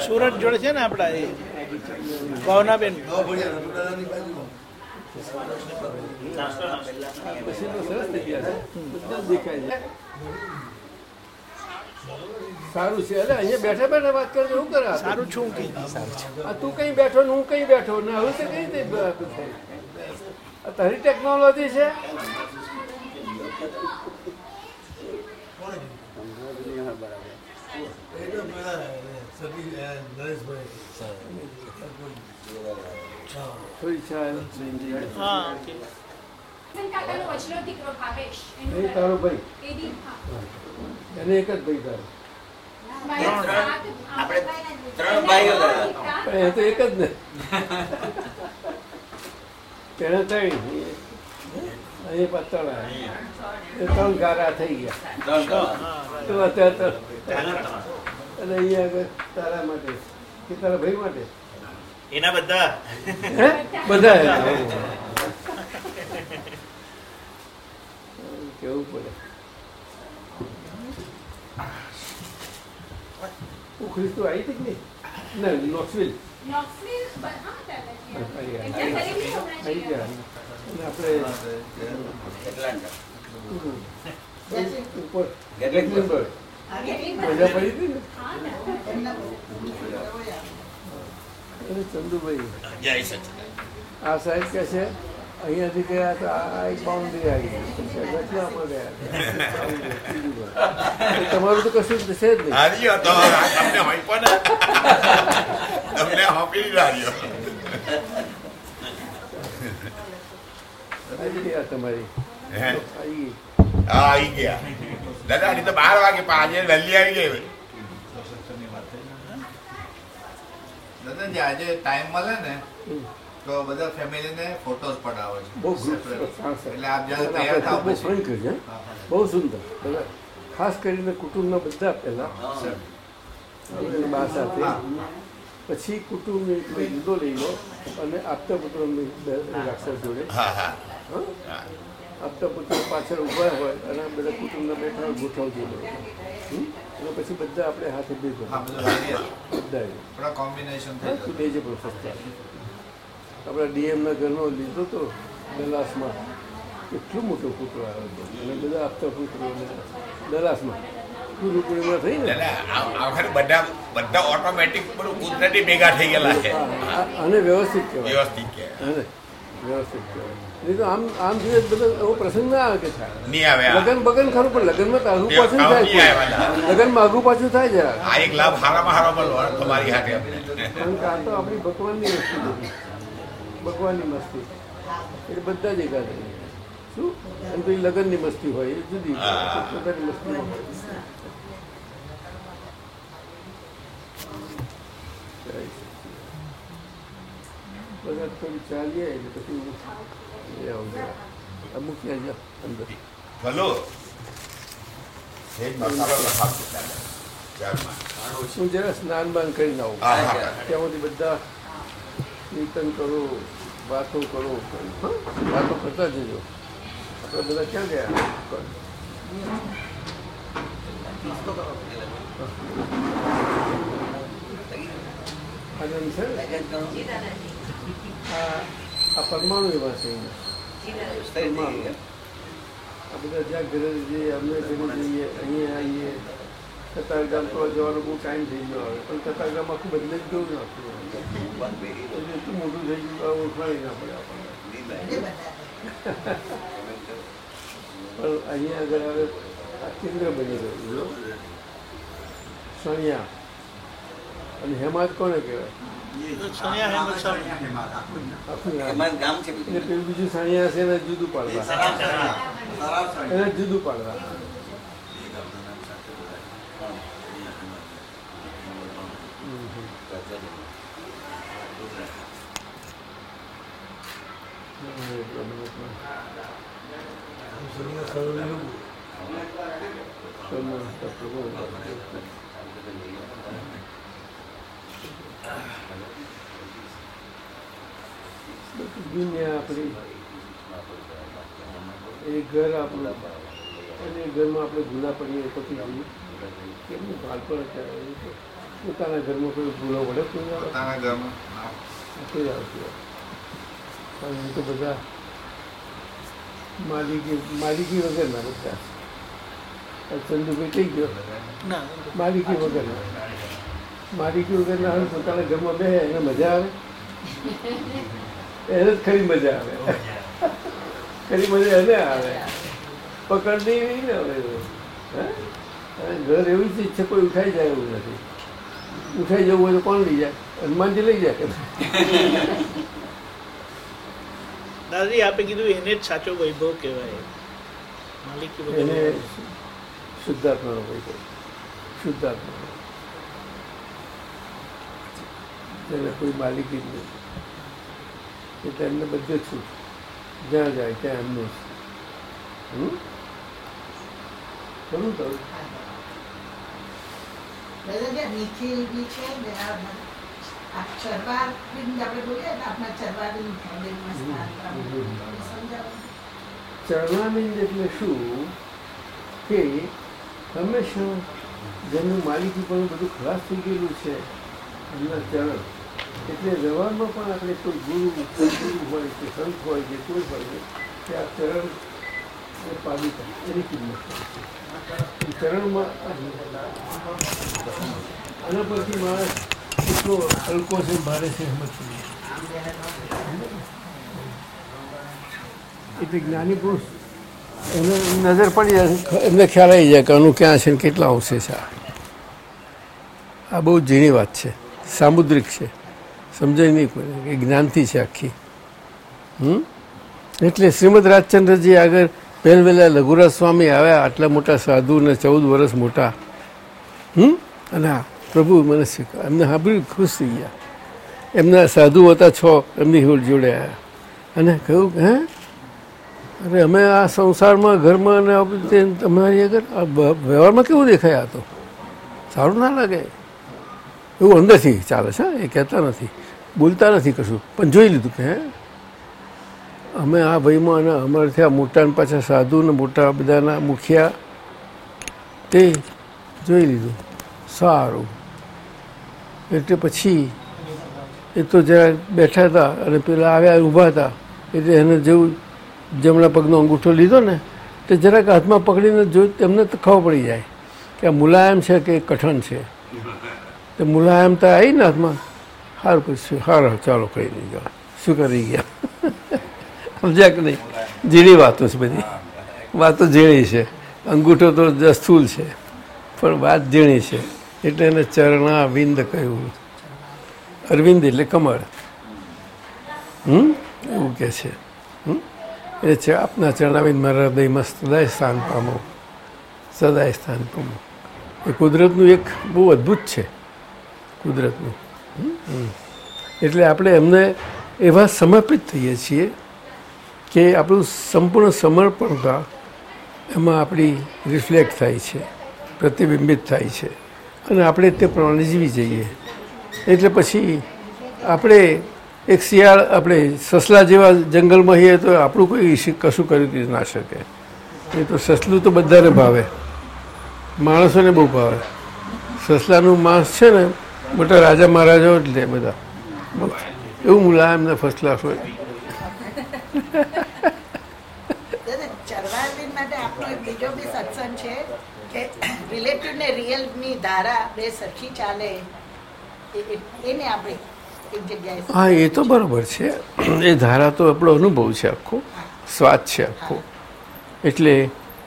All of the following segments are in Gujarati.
સુરત જોડે છે ને આપણા એ ભાવનાબેન. સારું છે. અરે અહીંયા બેઠા બેઠા વાત કરજો શું કરે. સારું છું કે આ તું કઈ બેઠો ને હું કઈ બેઠો? ને હવે તો કઈ રીતે તારી ટેકનોલોજી છે થોડી ઈચ્છા આવે. હા ઓકે કાકાનો વચલો દીકરો ભાવેશ એ તારો ભાઈ એ દી હા. એને એક જ ભાઈ. પણ એ તો એક જ ને તેને ત્રણ પત્તળ ત્રણ ગારા થઈ ગયા તો અત્યારે અને અહીંયા આગળ તારા માટે કે તારા ભાઈ માટે? એના બધા. બધા કેવું પડે? ઉખરી તો આવી હતી કે નહીં? ના નોક્સવિલ. આપણે ઉપર? ચંદુભાઈ. આ સાહેબ કે છે અહીંયાથી ગયા તો આ એક બાઉન્ડ્રી આવી તમારું તો કશું છે જ નહીં. તમને તમારી. આવી ગયા. દાદા હજી તો બાર વાગે આજે વહેલી આવી ગઈ દાદાજી આજે ટાઈમ મળે ને તો બધા ફેમિલીને ફોટોસ પડાવો છે બહુ. એટલે આપ જ્યારે તૈયાર થાવ બહુ પછી બહુ સુંદર ખાસ કરીને કુટુંબના બધા પહેલા બા સાથે પછી કુટુંબની કોઈ જુદો લઈ લો અને આપતા પુત્રની રાખશે જોડે હા હા. આપતા પુત્ર પાછળ ઊભા હોય અને બધા કુટુંબના બેઠા હોય ગોઠવજો અને પછી બધા આપણે હાથે ભેગો. બધું કોમ્બિનેશન પ્રોફેસર આપણા ડીએમના ઘરનો લીધો તો દલાસમાં એટલું મોટો પુત્ર આવ્યો અને બધા આપતા પુત્રો દલાસમાં ગુરુ થઈ ને? બધા બધા ઓટોમેટિક બધું કુદરતી ભેગા થઈ ગયેલા છે. આ- વ્યવસ્થિત કહેવાય. વ્યવસ્થિત કહેવાય. વ્યવસ્થિત તો આમ આમ જોઈએ બધા એવો પ્રસંગ ના આવે કે થાય. લગન બગન ખરું પણ લગનમાં તો આગુ પાછું થાય. લગનમાં આગુ પાછું થાય જરા આ એક લાભ હારામાં હારો મળો તમારી હાથે અમને. કારણ કે આ તો આપણી ભગવાનની વસ્તુ ભગવાનની મસ્તી એટલે બધા જ એકાદ. શું અને પછી લગ્નની મસ્તી હોય એ જુદી. પોતાની મસ્તી હોય. બધા થોડી ચાલીએ એટલે પછી લઈ આવું અમુક આ મૂકી આવજો અંદર. ભલો. હું જરા સ્નાન બાન કરીને આવું. ત્યાંથી બધા કીર્તન કરો વાતો કરો. વાતો કરતા જજો. આપણે બધા ક્યાં ગયા? આનંદ છે? ને? આ પરમાણુ એવા છે. આ બધા જ્યાં ઘરે જઈએ, અમે ઘરે જઈએ, અહીંયા આવીએ, કતારગામ તો જવાનો બહુ ટાઈમ થઈ ગયો આવે પણ કતારગામ આખું બદલે જ ગયું નાખ્યું એટલે મોટું થઈ ગયું ઓળખાણી ના પડે આપણને. પણ અહીંયા આગળ આવે, આ કેન્દ્ર બની ગયું સણિયા. અને હેમાદ કોને કહેવાય? બીજું. સણિયા છે એને જુદું પાડવા. એને જુદું પાડવા. દુનિયા આપણી એ ઘર આપણું અને ઘરમાં આપણે ભૂલા પડીએ પછી પછી કેમનું બાળપણ અત્યારે? છે. પોતાના ઘરમાં કોઈ ભૂલો પડે કોઈ પોતાના ઘરમાં કોઈ આવતી. પણ એ તો બધા માલિકી માલિકી વગરના બધા. ચંદુભાઈ થઈ ગયો? ના. માલિકી વગરના. માલિકી વગરના હવે પોતાના ઘરમાં બે એને મજા આવે? એને જ ખરી મજા આવે. ખરી મજા એને આવે. પકડ નહીં ને હવે હે? ઘર એવી ચીજ છે કોઈ ઉઠાઈ જાય એવું નથી. ઉઠાઈ જવું હોય તો કોણ લઈ જાય? હનુમાનજી લઈ જાય દાદાજી આપે કીધું એને જ સાચો વૈભવ કહેવાય. માલિકી એને શુદ્ધાત્માનો કોઈ કહે શુદ્ધાત્મા એને કોઈ માલિકી જ નહીં એટલે એમને બધે છું જ્યાં જાય ત્યાં એમનું? ખરું છે આપણે સમજાવો. ચરણાનંદ એટલે શું? કે હંમેશા જેનું માલિકી પણ બધું ખલાસ થઈ ગયેલું છે એમના ચરણ. એટલે વ્યવહારમાં પણ આપણે કોઈ ગુરુ કોઈ ગુરુ હોય કે સંત હોય કે કોઈ હોય કે આ ચરણ પાડી એની કિંમત ચરણમાં આના પરથી માણસ કેટલો હલકો છે ભારે છે સમજ એટલે જ્ઞાની પુરુષ. એને નજર પડી જાય એમને ખ્યાલ આવી જાય કે આનું ક્યાં છે ને કેટલા અવશેષ આ. આ બહુ ઝીણી વાત છે. સામુદ્રિક છે. સમજાય નહીં પડે એ જ્ઞાનથી છે આખી. હમ? એટલે શ્રીમદ રાજચંદ્રજી આગળ પહેલ વહેલા લઘુરાજ સ્વામી આવ્યા, આટલા મોટા સાધુ ને ચૌદ વર્ષ મોટા. હમ? અને પ્રભુ મને શીખવા એમને સાંભળ્યું, ખુશ થઈ ગયા. એમના સાધુ હતા છ, એમની જોડે આવ્યા અને કહ્યું હે? અરે અમે આ સંસારમાં, ઘરમાં અને તમારી આગળ વ્યવહારમાં કેવું દેખાય આ તો? સારું ના લાગે. એવું અંદરથી ચાલે છે, એ કહેતા નથી. બોલતા નથી કશું. પણ જોઈ લીધું કે અમે આ ભાઈમાં અને અમારે ત્યાં મોટાને પાછા સાધુ ને મોટા બધાના મુખિયા તે જોઈ લીધું. સારું. એટલે પછી એ તો જરા બેઠા હતા અને પેલા આવ્યા ઊભા હતા, એટલે એને જેવું જમણા પગનો અંગૂઠો લીધો ને, તે જરાક હાથમાં પકડીને જોયું તેમને તો ખબર પડી જાય કે આ મુલાયમ છે કે કઠણ છે. તો મુલાયમતા આવી ને હાથમાં. સારું પછી સારું ચાલો કહી નહીં જાઓ શું કરી ગયા? સમજ્યા કે નહીં? ઝીણી વાતો છે બધી. વાતો ઝીણી છે. અંગૂઠો તો સ્થૂલ છે. પણ વાત ઝીણી છે. એટલે એને ચરણા અરવિંદ કહ્યું. અરવિંદ એટલે કમળ. હમ? એવું કે છે. હમ? એ છે, આપના ચરણાવિંદ મારા હૃદયમાં સદાય સ્થાન પામો. સદાય સ્થાન પામો. એ કુદરતનું એક બહુ અદ્ભુત છે. કુદરતનું. એટલે આપણે એમને એવા સમર્પિત થઈએ છીએ કે આપણું સંપૂર્ણ સમર્પણતા એમાં આપણી રિફ્લેક્ટ થાય છે, પ્રતિબિંબિત થાય છે. અને આપણે તે પ્રમાણે જીવી જઈએ. એટલે પછી આપણે એક શિયાળ આપણે સસલા જેવા જંગલમાં હોઈએ તો આપણું કોઈ કશું કરી ના શકે. એ તો સસલું તો બધાને ભાવે. માણસોને બહુ ભાવે. સસલાનું માંસ છે ને મોટા રાજા મહારાજાઓ જ લે બધા. એવું મુલાયમ ને ફર્સ્ટ ક્લાસ હોય. બીજો બી સત્સંગ છે કે રિલેટિવ ને રિયલની ધારા બે સરખી ચાલે. એને આપણે હા એ તો બરાબર છે. એ ધારા તો આપણો અનુભવ છે આખો. સ્વાદ છે આખો. એટલે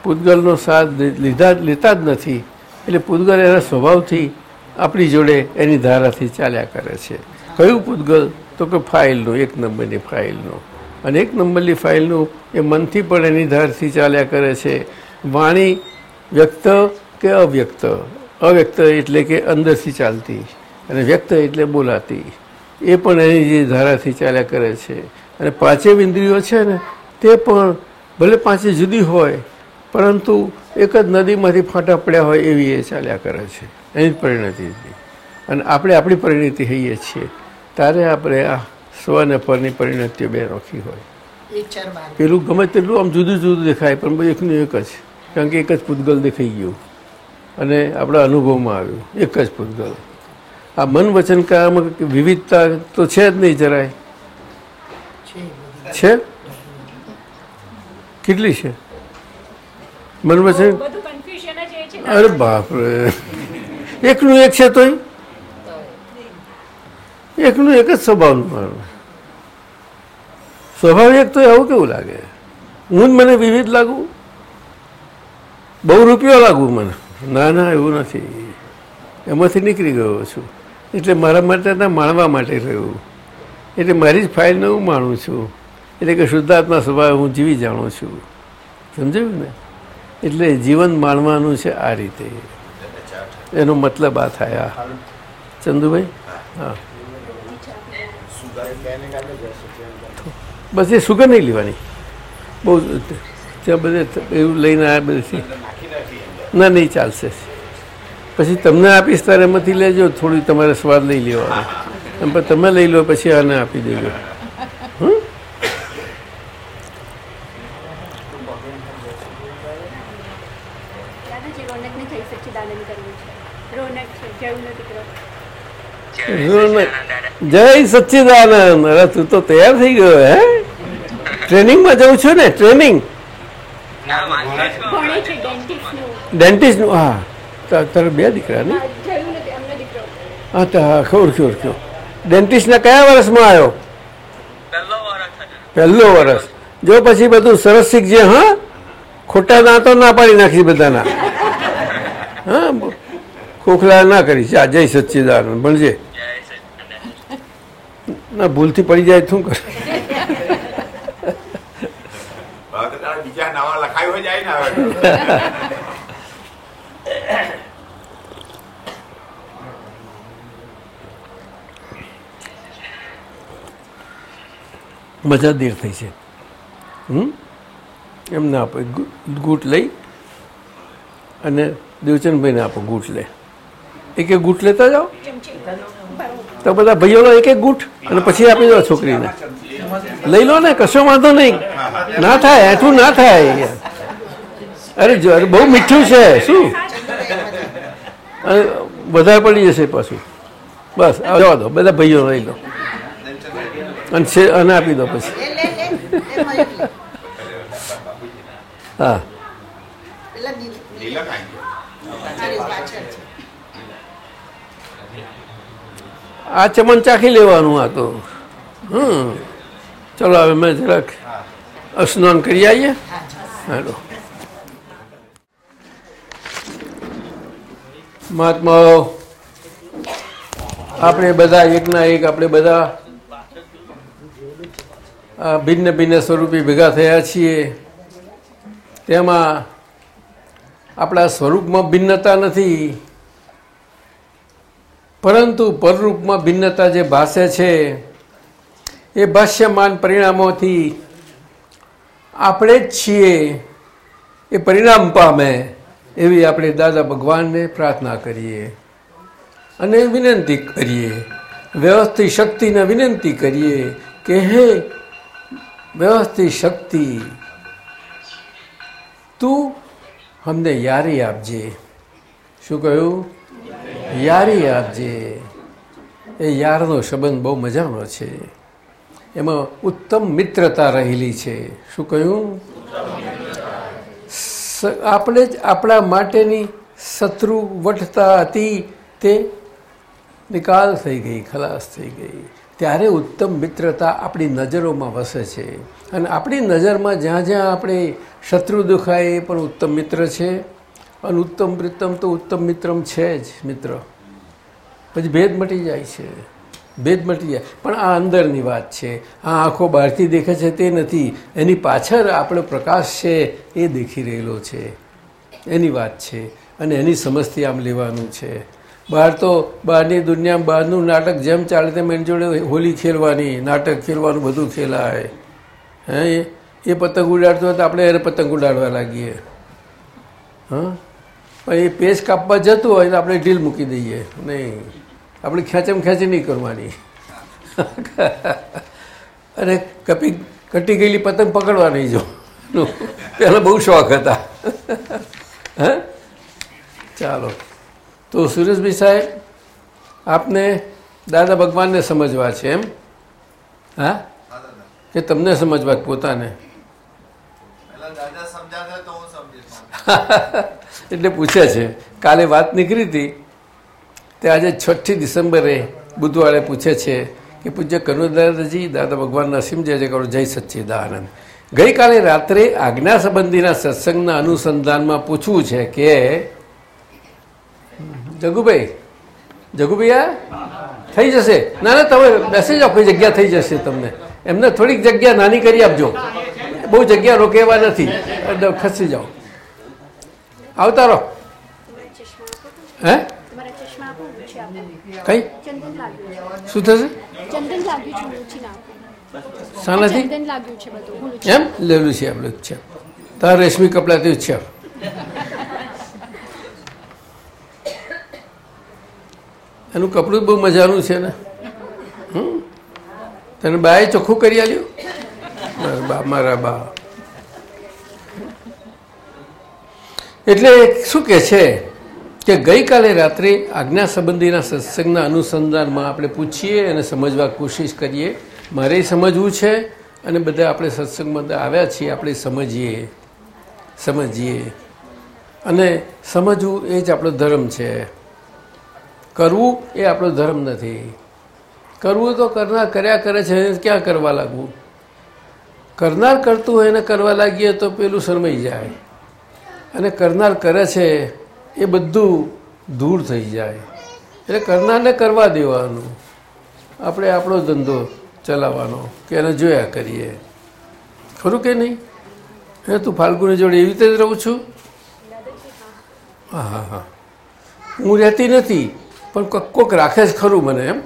પૂતગલનો સ્વાદ લીધા લેતા જ નથી. એટલે પૂતગલ એના સ્વભાવથી આપણી જોડે એની ધારાથી ચાલ્યા કરે છે. કયું પૂતગલ? તો કે ફાઇલનું, એક નંબરની ફાઇલનું. અને એક નંબરની ફાઇલનું એ મનથી પણ એની ધારથી ચાલ્યા કરે છે. વાણી વ્યક્ત કે અવ્યક્ત? અવ્યક્ત એટલે કે અંદરથી ચાલતી અને વ્યક્ત એટલે બોલાતી. એ પણ એની જે ધારાથી ચાલ્યા કરે છે. અને પાંચેય ઇન્દ્રિયો છે ને, તે પણ ભલે પાંચે જુદી હોય, પરંતુ એક જ નદીમાંથી ફાંટા પડ્યા હોય એવી એ ચાલ્યા કરે છે. એની જ હતી. અને આપણે આપણી પરિણતિ હઈએ છીએ. ત્યારે આપણે આ સ્વ અને પરની પરિણતિઓ બે રોખી હોય. પેલું ગમે તેટલું આમ જુદું જુદું દેખાય પણ બધું એકનું એક જ. કારણ કે એક જ પૂતગલ દેખાઈ ગયું. અને આપણા અનુભવમાં આવ્યું. એક જ પૂતગલ. આ મન વચન કામ વિવિધતા તો છે જ નહીં જરાય. છે કેટલી છે? મન વચન? બધું કન્ફ્યુઝન જ એ છે ને. અરે બાપરે. એકનું એક છે તોય? એકનું એક જ સ્વભાવનું મારું સ્વભાવ તો આવું કેવું લાગે? હું જ મને વિવિધ લાગુ? બહુ રૂપિયો લાગુ મને. ના ના, એવું નથી. એમાંથી નીકળી ગયો છું. એટલે મારા માટે ના, માણવા માટે રહ્યું. એટલે મારી જ ફાઇલને હું માણું છું. એટલે કે શુદ્ધાત્મા સ્વભાવ હું જીવી જાણું છું. સમજાયું ને? એટલે જીવન માણવાનું છે આ રીતે. એનો મતલબ આ થાય આ ચંદુભાઈ? હા. બસ એ સુગર નહીં લેવાની. બહુ ત્યાં બધે એવું લઈને આવ્યા બધેથી ના, નહીં ચાલશે. પછી તમને આપીશ ત્યારે એમાંથી લેજો, થોડી તમારે સ્વાદ લઈ લેવાનો. એમ પણ તમે લઈ લો, પછી આને આપી દેજો હં દાદાજી રોનકને જઈ સચ્ચિદાનંદ કરવું છે રોનક છે જયનો દીકરો જય સચ્ચિદાનંદ. અરે તું તો તૈયાર થઈ ગયો હે? ટ્રેનિંગમાં જવું છું ને ટ્રેનિંગ. ડેન્ટિસ્ટનું ડેન્ટિસ્ટનું હા. તારા બે દીકરા ને? હા તો હા ઓળખ્યો ઓળખ્યો ડેન્ટિસ્ટના કયા વર્ષમાં આવ્યો? પહેલો વર્ષ. જો પછી બધું સરસ શીખજે હા? ખોટા દાંતો ના પાડી નાખી બધાના. હા ખોખલા ના કરી. જા જય સચ્ચિદાનંદ. ભણજે. ના ભૂલથી પડી જાય શું કરે? બીજા નવા લખાયું જાય ને હવે મજા દેર થઈ છે. હમ? એમને આપો. આપે ગૂંટ લઈ અને દેવચંદભાઈને આપો ગૂંટ લે. એક ગૂંટ લેતા જાઓ? તો બધા ભાઈઓનો એક એક ગૂંટ અને પછી આપી દો છોકરીને. લઈ લો ને કશો વાંધો નહીં. ના થાય એઠું ના થાય અરે જો અરે બહુ મીઠું છે શું? અને વધારે પડી જશે પાછું. બસ જવા દો બધા ભાઈઓ લઈ લો. અને છે અને આપી દો પછી. હા. આ ચમન ચાખી લેવાનું આ તો. હમ. ચલો, હવે મેં જરાક સ્નાન કરી આવીએ. હાલો. મહાત્માઓ આપણે બધા એકના એક, આપણે બધા ભિન્ન ભિન્ન સ્વરૂપે ભેગા થયા છીએ. તેમાં આપણા સ્વરૂપમાં ભિન્નતા નથી. પરંતુ પરરૂપમાં ભિન્નતા જે ભાષે છે, એ ભાષ્યમાન પરિણામોથી આપણે જ છીએ, એ પરિણામ પામે એવી આપણે દાદા ભગવાનને પ્રાર્થના કરીએ અને વિનંતી કરીએ, વ્યવસ્થિત શક્તિને વિનંતી કરીએ કે હે વ્યવસ્થિત શક્તિ, તું અમને યારી આપજે. શું કહ્યું? યારી આપજે એ યારનો સંબંધ બહુ મજાનો છે. એમાં ઉત્તમ મિત્રતા રહેલી છે. શું કહ્યું? આપણે જ આપણા માટેની શત્રુ વટતા હતી, તે નિકાલ થઈ ગઈ, ખલાસ થઈ ગઈ. ત્યારે ઉત્તમ મિત્રતા આપણી નજરોમાં વસે છે. અને આપણી નજરમાં જ્યાં જ્યાં આપણે શત્રુ દુખાય એ પણ ઉત્તમ મિત્ર છે. અને ઉત્તમ પ્રીતમ તો ઉત્તમ મિત્રમ છે જ, મિત્ર. પછી ભેદ મટી જાય છે. ભેદ મટી જાય. પણ આ અંદરની વાત છે. આ આંખો બહારથી દેખે છે તે નથી. એની પાછળ આપણો પ્રકાશ છે એ દેખી રહેલો છે. એની વાત છે. અને એની સમજથી આમ લેવાનું છે. બહાર તો બહારની દુનિયામાં બહારનું નાટક જેમ ચાલે તેમ એની જોડે હોલી ખેલવાની, નાટક ખેલવાનું બધું ખેલાય. હે? એ- એ પતંગ ઉડાડતો હોય તો આપણે એને પતંગ ઉડાડવા લાગીએ. હા? પણ એ પેચ કાપવા જતું હોય તો આપણે ઢીલ મૂકી દઈએ. નહીં. આપણે ખેંચમ ખેંચી નહીં કરવાની. અને કપી કટી ગયેલી પતંગ પકડવા નહીં જો પહેલાં બહુ શોખ હતા. હે? ચાલો. તો સુરેશભાઈ સાહેબ, આપને દાદા ભગવાનને સમજવા છે એમ? હા? કે તમને સમજવા પોતાને? દાદા સમજાવે તો હું સમજીશ એટલે પૂછે છે, કાલે વાત નીકળી હતી, તે આજે છઠ્ઠી ડિસેમ્બરે બુધવારે પૂછે છે કે પૂજ્ય કનુદાદાજી દાદા ભગવાનના અસીમ જય જય કરો જય સચ્ચિદાનંદ. ગઈકાલે રાત્રે આજ્ઞા સંબંધીના સત્સંગના અનુસંધાનમાં પૂછવું છે કે, જગુભાઈ જગુભાઈ આ થઈ જશે? ના ના, તમે બેસી જાઓ કોઈ જગ્યા થઈ જશે તમને. એમને થોડીક જગ્યા નાની કરી આપજો. બહુ જગ્યા રોકેવા નથી. ખસી જાઓ. આવતા રહો હે? કઈ? શું થશે? શાનાથી એમ? લેલું છે આપણે છે. તાર રેશમી કપડાથી છે. એનું કપડું બહુ મજાનું છે ને. હમ? તને બાએ ચોખ્ખું કરી આલ્યું? મારા બા એટલે શું કે છે કે ગઈકાલે રાત્રે આજ્ઞા સંબંધીના સત્સંગના અનુસંધાનમાં આપણે પૂછીએ અને સમજવા કોશિશ કરીએ. મારે સમજવું છે અને બધા આપણે સત્સંગમાં આવ્યા છીએ, આપણે સમજીએ. સમજીએ. અને સમજવું એ જ આપણો ધર્મ છે. કરવું એ આપણો ધર્મ નથી. કરવું તો કરનાર કર્યા કરે છે ક્યાં કરવા લાગવું? કરનાર કરતું હોય એને કરવા લાગીએ તો પેલું શરમાઈ જાય. અને કરનાર કરે છે એ બધું દૂર થઈ જાય. એટલે કરનારને કરવા દેવાનું. આપણે આપણો ધંધો ચલાવવાનો કે એને જોયા કરીએ. ખરું કે નહીં? હે તું ફાલ્ગુની જોડે એવી રીતે જ રહું છું? હા હા હા. હું રહેતી નથી પણ કોક કોક રાખે જ ખરું મને એમ.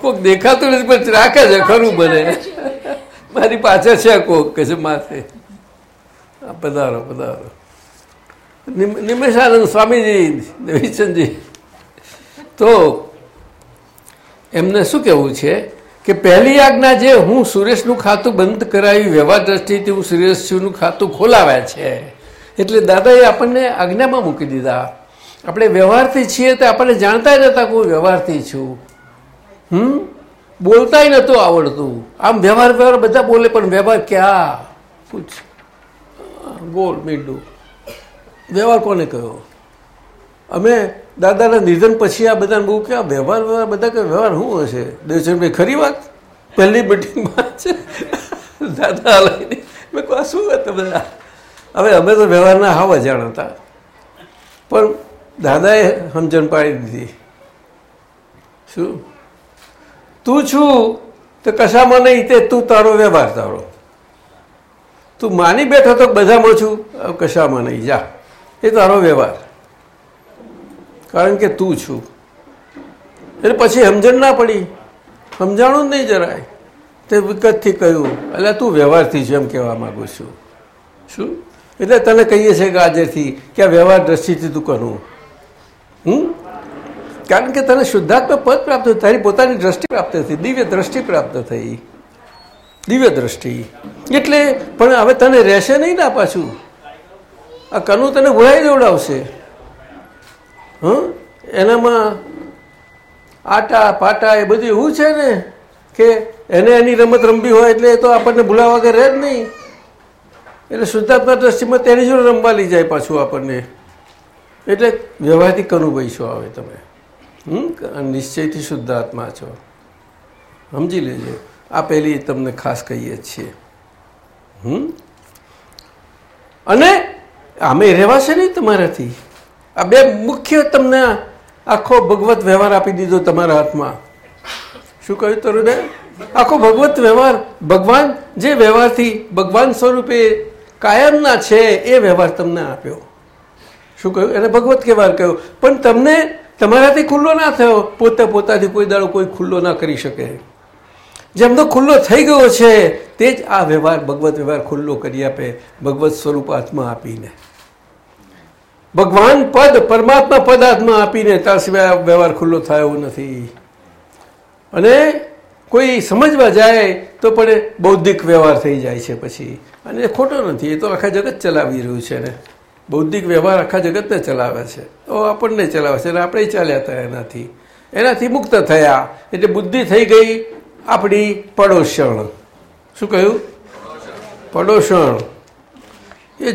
કોક દેખાતું નથી પણ રાખે છે ખરું મને. મારી પાછળ છે કોક કે છે માથે. પધારો પધારો. નિમ- નિમેશાનંદ સ્વામીજી દેવીચંદજી તો એમને શું કહેવું છે કે પહેલી આજ્ઞા જે હું સુરેશનું ખાતું બંધ કરાવી, વ્યવહાર દ્રષ્ટિથી હું સુરેશનું ખાતું ખોલાવ્યા છે. એટલે દાદાએ આપણને આજ્ઞામાં મૂકી દીધા. આપણે વ્યવહારથી છીએ તો આપણને જાણતા નહોતા કે હું વ્યવહારથી છું. હમ? બોલતાય નહોતું આવડતું. આમ વ્યવહાર વ્યવહાર બધા બોલે, પણ વ્યવહાર ક્યાં? પૂછ. ગોળ, મીંડું. વ્યવહાર કોને કહ્યો અમે દાદાના નિધન પછી આ બધાને બહુ ક્યાં વ્યવહાર વ્યવહાર બધા કે, વ્યવહાર શું હશે? દેવચંદભાઈ, ખરી વાત? પહેલી મિટિંગમાં છે દાદા લઈને મેં કહું શું હતા બધા? હવે અમે તો વ્યવહારના હાવ અજાણ હતા. પણ દાદાએ સમજણ પાડી દીધી. શું? તું છું, તો કશામાં નહીં, તે તું તારો વ્યવહાર તારો. તું માની બેઠો તો બધામાં છું કશામાં નહીં, જા. એ તારો વ્યવહાર. કારણ કે તું છું. એટલે પછી સમજણ ના પડી. સમજાણું જ નહીં જરાય. તે વિકતથી કહ્યું એટલે તું વ્યવહારથી છું એમ કહેવા માગું છું. શું? એટલે તને કહીએ છીએ કે આજેથી કે આ વ્યવહાર દ્રષ્ટિથી તું કરું. હમ? કારણ કે તને શુદ્ધાત્મા પદ પ્રાપ્ત થયું, તારી પોતાની દ્રષ્ટિ પ્રાપ્ત થઈ, દિવ્ય દ્રષ્ટિ પ્રાપ્ત થઈ. દિવ્ય દ્રષ્ટિ. એટલે, પણ હવે તને રહેશે નહીં ના પાછું? આ કનું તને ભૂલાઈ દેવડાવશે હં? એનામાં આટા, પાટા એ બધું એવું છે ને કે એને એની રમત રમવી હોય એટલે તો આપણને ભૂલાવા વગર રહે જ નહીં. એટલે શુદ્ધાત્મા દ્રષ્ટિમાં તેની જોડે રમવા લઈ જાય પાછું આપણને. એટલે વ્યવહારથી કનુભાઈ છો આવે તમે. હમ? નિશ્ચયથી શુદ્ધ આત્મા છો. સમજી લેજો. આ પહેલી તમને ખાસ કહીએ છીએ. હમ? અને આમે રહેવાશે નહીં તમારાથી. આ બે મુખ્ય તમને આખો ભગવત વ્યવહાર આપી દીધો તમારા હાથમાં. શું કહ્યું તરુને આખો ભગવત વ્યવહાર ભગવાન, જે વ્યવહારથી ભગવાન સ્વરૂપે કાયમના છે, એ વ્યવહાર તમને આપ્યો. શું કહ્યું? એને ભગવત વ્યવહાર કહ્યું. પણ તમને તમારાથી ખુલ્લો ના થયો, પોતે પોતાથી કોઈ દાડો કોઈ ખુલ્લો ના કરી શકે. જેમનો ખુલ્લો થઈ ગયો છે, તે જ આ વ્યવહાર, ભગવત વ્યવહાર ખુલ્લો કરી આપે, ભગવત સ્વરૂપ આત્મા આપીને. ભગવાન પદ, પરમાત્મા પદ આત્મા આપીને ત્યાં સિવાય વ્યવહાર ખુલ્લો થયો નથી. અને કોઈ સમજવા જાય, તો પણ બૌદ્ધિક વ્યવહાર થઈ જાય છે પછી. અને ખોટો નથી, એ તો આખા જગત ચલાવી રહ્યું છે ને. બૌદ્ધિક વ્યવહાર આખા જગતને ચલાવે છે. તો આપણને ચલાવે છે અને આપણે ચાલ્યા હતા એનાથી. એનાથી મુક્ત થયા. એટલે બુદ્ધિ થઈ ગઈ આપણી પડોશણ. શું કહ્યું? પડોશણ. એ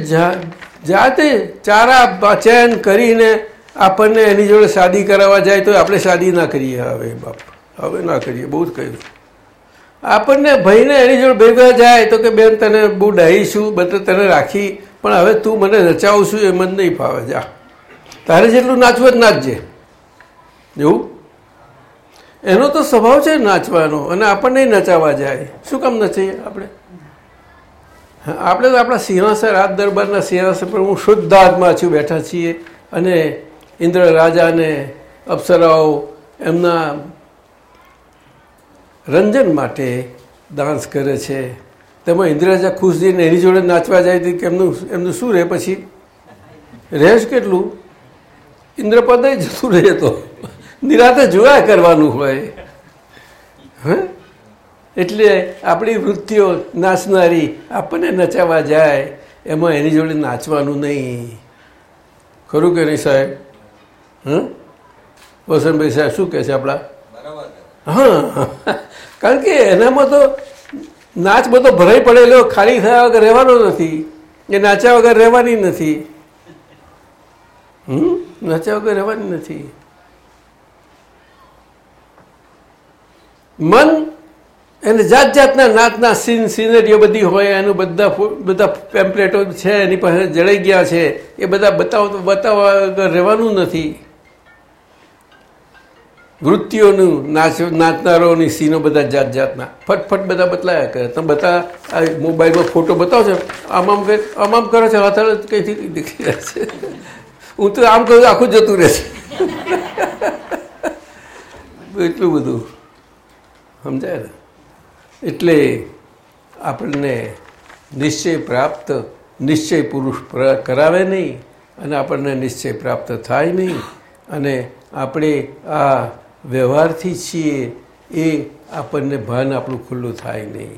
જાતે ચારા ચયન કરીને આપણને એની જોડે શાદી કરાવવા જાય તો આપણે શાદી ના કરીએ હવે, બાપ. હવે ના કરીએ, બહુ જ કહ્યું. આપણને ભાઈને એની જોડે ભેગા જાય તો કે બેન તને બહુ ડાહીશું બધે તને રાખી પણ હવે તું મને નચાવું છું એ મને નહીં ફાવે, જા. તારે જેટલું નાચવું જ નાચજે. એવું? એનો તો સ્વભાવ છે નાચવાનો, અને આપણને નચાવવા જાય. શું કામ નચાઈએ આપણે? આપણે તો આપણા સિંહાસન રાજ દરબારના સિંહાસન પર હું શુદ્ધ આત્મા છું, બેઠા છીએ. અને ઇન્દ્ર રાજાને અપ્સરાઓ એમના રંજન માટે ડાન્સ કરે છે. તેમાં ઇન્દિરાજા ખુશ જઈને એની જોડે નાચવા જાય તો એમનું એમનું શું રહે પછી? રહેશ કેટલું? ઇન્દ્રપદે જતું રહે તો. નિરાતે જોયા કરવાનું હોય. હે? એટલે આપણી વૃત્તિઓ નાચનારી આપણને નચાવા જાય એમાં એની જોડે નાચવાનું નહીં. ખરું કે નહીં સાહેબ? હં? વસંતભાઈ સાહેબ શું કહે છે આપણા? હા. કારણ કે એનામાં તો નાચ બધો ભરાઈ પડેલો, ખાલી થયા વગર રહેવાનો નથી. એ નાચ્યા વગર રહેવાની નથી. હમ? નાચ્યા વગર રહેવાની નથી. મન એને જાત જાતના નાચના સીન, સિનરીઓ બધી હોય, એનું બધા બધા પેમ્પલેટો છે, એની પાસે જળાઈ ગયા છે. એ બધા બતાવ, બતાવવા વગર રહેવાનું નથી. વૃત્તિઓનું નાચ નાચનારોની સીનો બધા જાત જાતના. ફટફટ બધા બતલાયા કરે. તમે બધા આ મોબાઈલમાં ફોટો બતાવો છો? આમ આમ આમ કરો છો? હાથ કંઈથી કંઈ દેખી રહ્યા છે. હું તો આમ કહું આખું જતું રહેશે એટલું બધું. સમજાય ને? એટલે આપણને નિશ્ચય પ્રાપ્ત, નિશ્ચય પુરુષ કરાવે નહીં અને આપણને નિશ્ચય પ્રાપ્ત થાય નહીં. અને આપણે આ વ્યવહારથી છીએ એ આપણને ભાન આપણું ખુલ્લું થાય નહીં.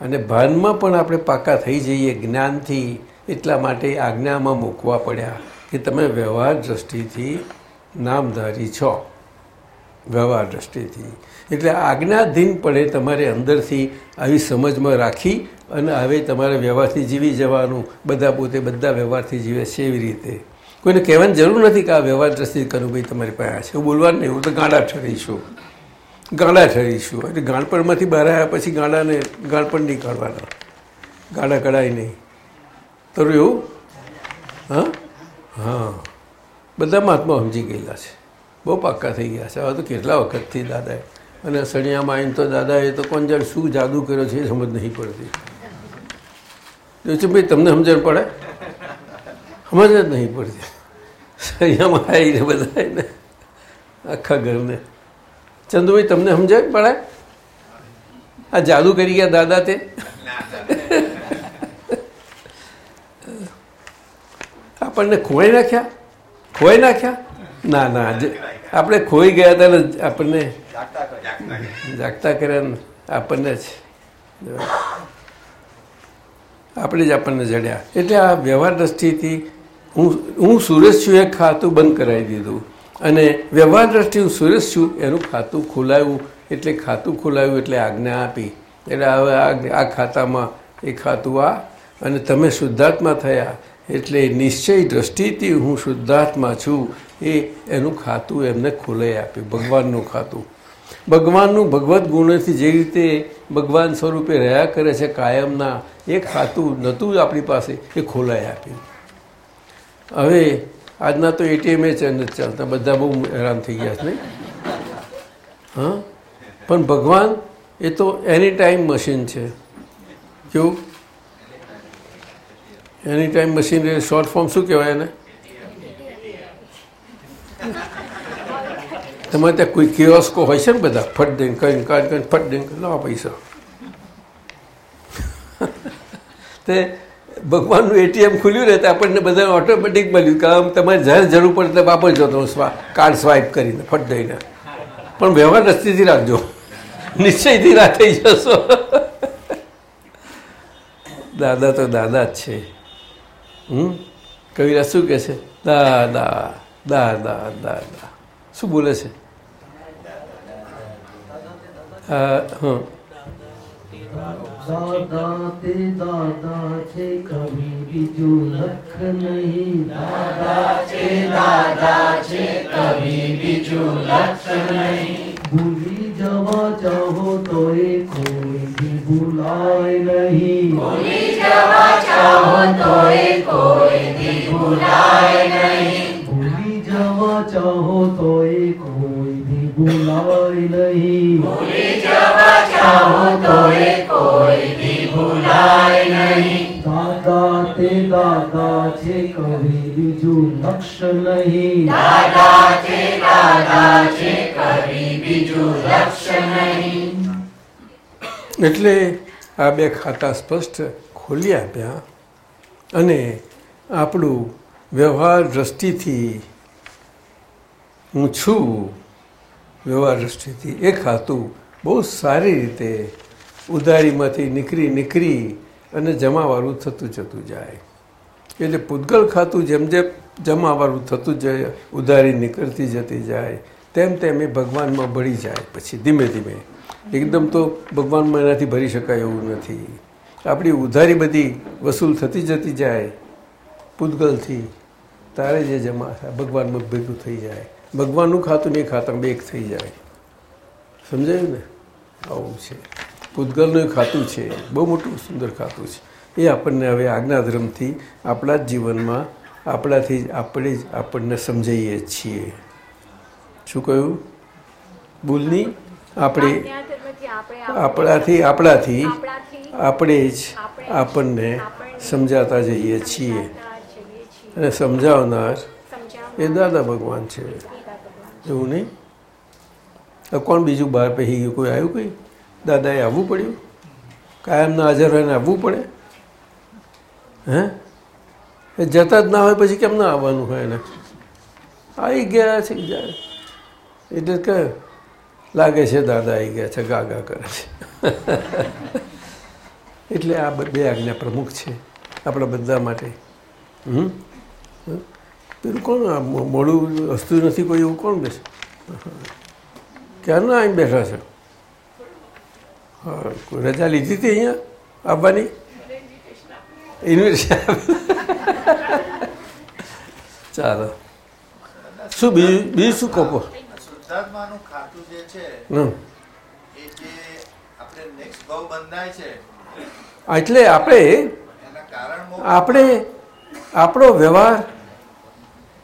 અને ભાનમાં પણ આપણે પાકા થઈ જઈએ જ્ઞાનથી, એટલા માટે આજ્ઞામાં મૂકવા પડ્યા કે તમે વ્યવહાર દ્રષ્ટિથી નામધારી છો. વ્યવહાર દ્રષ્ટિથી. એટલે આજ્ઞાધીનપણે તમારે અંદરથી આવી સમજમાં રાખી અને હવે તમારે વ્યવહારથી જીવી જવાનું, બધા પોતે બધા વ્યવહારથી જીવે છે એવી રીતે. કોઈને કહેવાની જરૂર નથી કે આ વ્યવહાર દ્રષ્ટિ કરું ભાઈ તમારી પાસે છે. એવું બોલવાનું નહીં હું તો ગાંડા ઠરીશું. ગાંડા ઠરીશું. એટલે ગાંડપણમાંથી બહાર આવ્યા પછી ગાંડાને ગાંડપણ નહીં કાઢવાના. ગાંડા કઢાય નહીં. તરું એવું? હા? હા. બધા મહાત્મા સમજી ગયેલા છે. બહુ પાક્કા થઈ ગયા છે. હવે તો કેટલા વખતથી દાદાએ અને સણિયામાં આવીને તો દાદાએ તો કોણ જાણે શું જાદુ કર્યો છે એ સમજ નહીં પડતી. ભાઈ, તમને સમજણ પડે? સમજ જ નહીં પડતી. સણિયામાં આવીને બધાને આખા ઘરને. ચંદુભાઈ, તમને સમજાય પડે આ જાદુ કરી ગયા દાદા તે? આપણને ખોવાઈ નાખ્યા? ખોવાઈ નાખ્યા? ના ના આપણે ખોઈ ગયા હતા ને આપણને જાગતા કર્યા આપણને જ. આપણે જ આપણને જડ્યા. એટલે આ વ્યવહાર દ્રષ્ટિથી હું હું સુરેશ છું એ ખાતું બંધ કરાવી દીધું. અને વ્યવહાર દ્રષ્ટિ હું સુરેશ છું એનું ખાતું ખોલાવ્યું. એટલે ખાતું ખોલાવ્યું એટલે આજ્ઞા આપી. એટલે હવે આ ખાતામાં એ ખાતું આ અને તમે શુદ્ધાત્મા થયા. એટલે નિશ્ચય દ્રષ્ટિથી હું શુદ્ધાત્મા છું. એ એનું ખાતું એમને ખોલાઈ આપ્યું. ભગવાનનું ખાતું. ભગવાનનું ભગવદ્ ગુણથી જે રીતે ભગવાન સ્વરૂપે રહ્યા કરે છે કાયમના, એ ખાતું નહોતું આપણી પાસે એ ખોલાઈ આપ્યું. હવે આજના તો એટીએમ છે, નથી ચાલતા. બધા બહુ હેરાન થઈ ગયા છે, નહીં? હા? પણ ભગવાન એ તો એની ટાઈમ મશીન છે. કેવું? એની ટાઈમ મશીન શોર્ટ ફોર્મ શું કહેવાય એને? તમારે ત્યાં કોઈ કિયોસ્કો હોય છે ને બધા? ફટ દઈને કરીને કાઢ કરીને ફટ દઈને લાવો પૈસા. તે ભગવાનનું એટીએમ ખુલ્યું ને તો આપણને બધાને ઓટોમેટિક મળ્યું કે આમ તમારે જ્યારે જરૂર પડે એટલે વાપરજો સ્વા કાર્ડ સ્વાઇપ કરીને, ફટ દઈને. પણ વ્યવહાર રસ્તીથી રાખજો. નિશ્ચયથી થઈ જશો. દાદા તો દાદા જ છે. હમ? કવિરા શું કહે છે? દાદા દાદા દાદા. શું બોલે છે? હા હં દાદા તે દાદા છે કવિ બીજું લખ નહીં દાદા છે દાદા છે કવિ બીજું લખ નહીં ભૂલી જવા ચાહો તો એ કોઈ ભી ભૂલાય નહીં ભૂલી જવા ચાહો તો એ કોઈ ભી ભૂલાય નહીં ભૂલી જવા ચાહો તો એ કોઈ ભી ભૂલાય નહીં ભૂલી જવા ચાહો તો એ દાદા છે કવિ બીજું લક્ષ નહીં. દાદા છે દાદા છે કવિ બીજું લક્ષ નહીં. એટલે આ બે ખાતા સ્પષ્ટ ખોલી આપ્યા અને આપણું વ્યવહાર દ્રષ્ટિથી હું છું. વ્યવહાર દ્રષ્ટિથી એ ખાતું બહુ સારી રીતે ઉધારીમાંથી નીકળી નીકળી અને જમાવાળું થતું જતું જાય. એટલે પૂતગલ ખાતું જેમ જેમ જમાવાળું થતું જાય, ઉધારી નીકળતી જતી જાય, તેમ તેમ એ ભગવાનમાં ભળી જાય પછી ધીમે ધીમે. એકદમ તો ભગવાનમાં એનાથી ભરી શકાય એવું નથી. આપણી ઉધારી બધી વસૂલ થતી જતી જાય, પૂતગલથી તારે જે જમા થાય ભગવાનમાં ભેગું થઈ જાય. ભગવાનનું ખાતું ને એ બે એક થઈ જાય. સમજાયું ને? આવું છે. પૂતગલનું ખાતું છે. બહુ મોટું સુંદર ખાતું છે. એ આપણને હવે આજ્ઞાધર્મથી આપણા જ જીવનમાં આપણાથી જ આપણે જ આપણને સમજાઈએ છીએ. શું કહ્યું? ભૂલની? આપણે આપણાથી આપણાથી આપણે જ આપણને સમજાતા જઈએ છીએ. અને સમજાવનાર એ દાદા ભગવાન છે. એવું નહીં? તો કોણ બીજું બહાર પહેરી ગયું? કોઈ આવ્યું કોઈ? દાદાએ આવવું પડ્યું? કાયમના હાજર રહીને આવવું પડે? હે? એ જતા જ ના હોય પછી કેમ ના આવવાનું હોય એને? આવી ગયા છે જાય એટલે કે લાગે છે દાદા આવી ગયા છે ગા ગા કરે છે. એટલે આ બે આજ્ઞા પ્રમુખ છે, આપણા બધા માટે. હમ? પેલું કોણ મોડું હસતું નથી કોઈ એવું કોણ બેસે? ક્યારના અહીં બેઠા છે? હા રજા લીધી હતી અહીંયા આવવાની? ચાલો શું બીજું બીજું શું કહો શુદ્ધાત્માનું ખાતું જે છે એ જે આપણે નેક્સ્ટ ભાવ બંધાય છે એટલે આપણે આપણે આપણો વ્યવહાર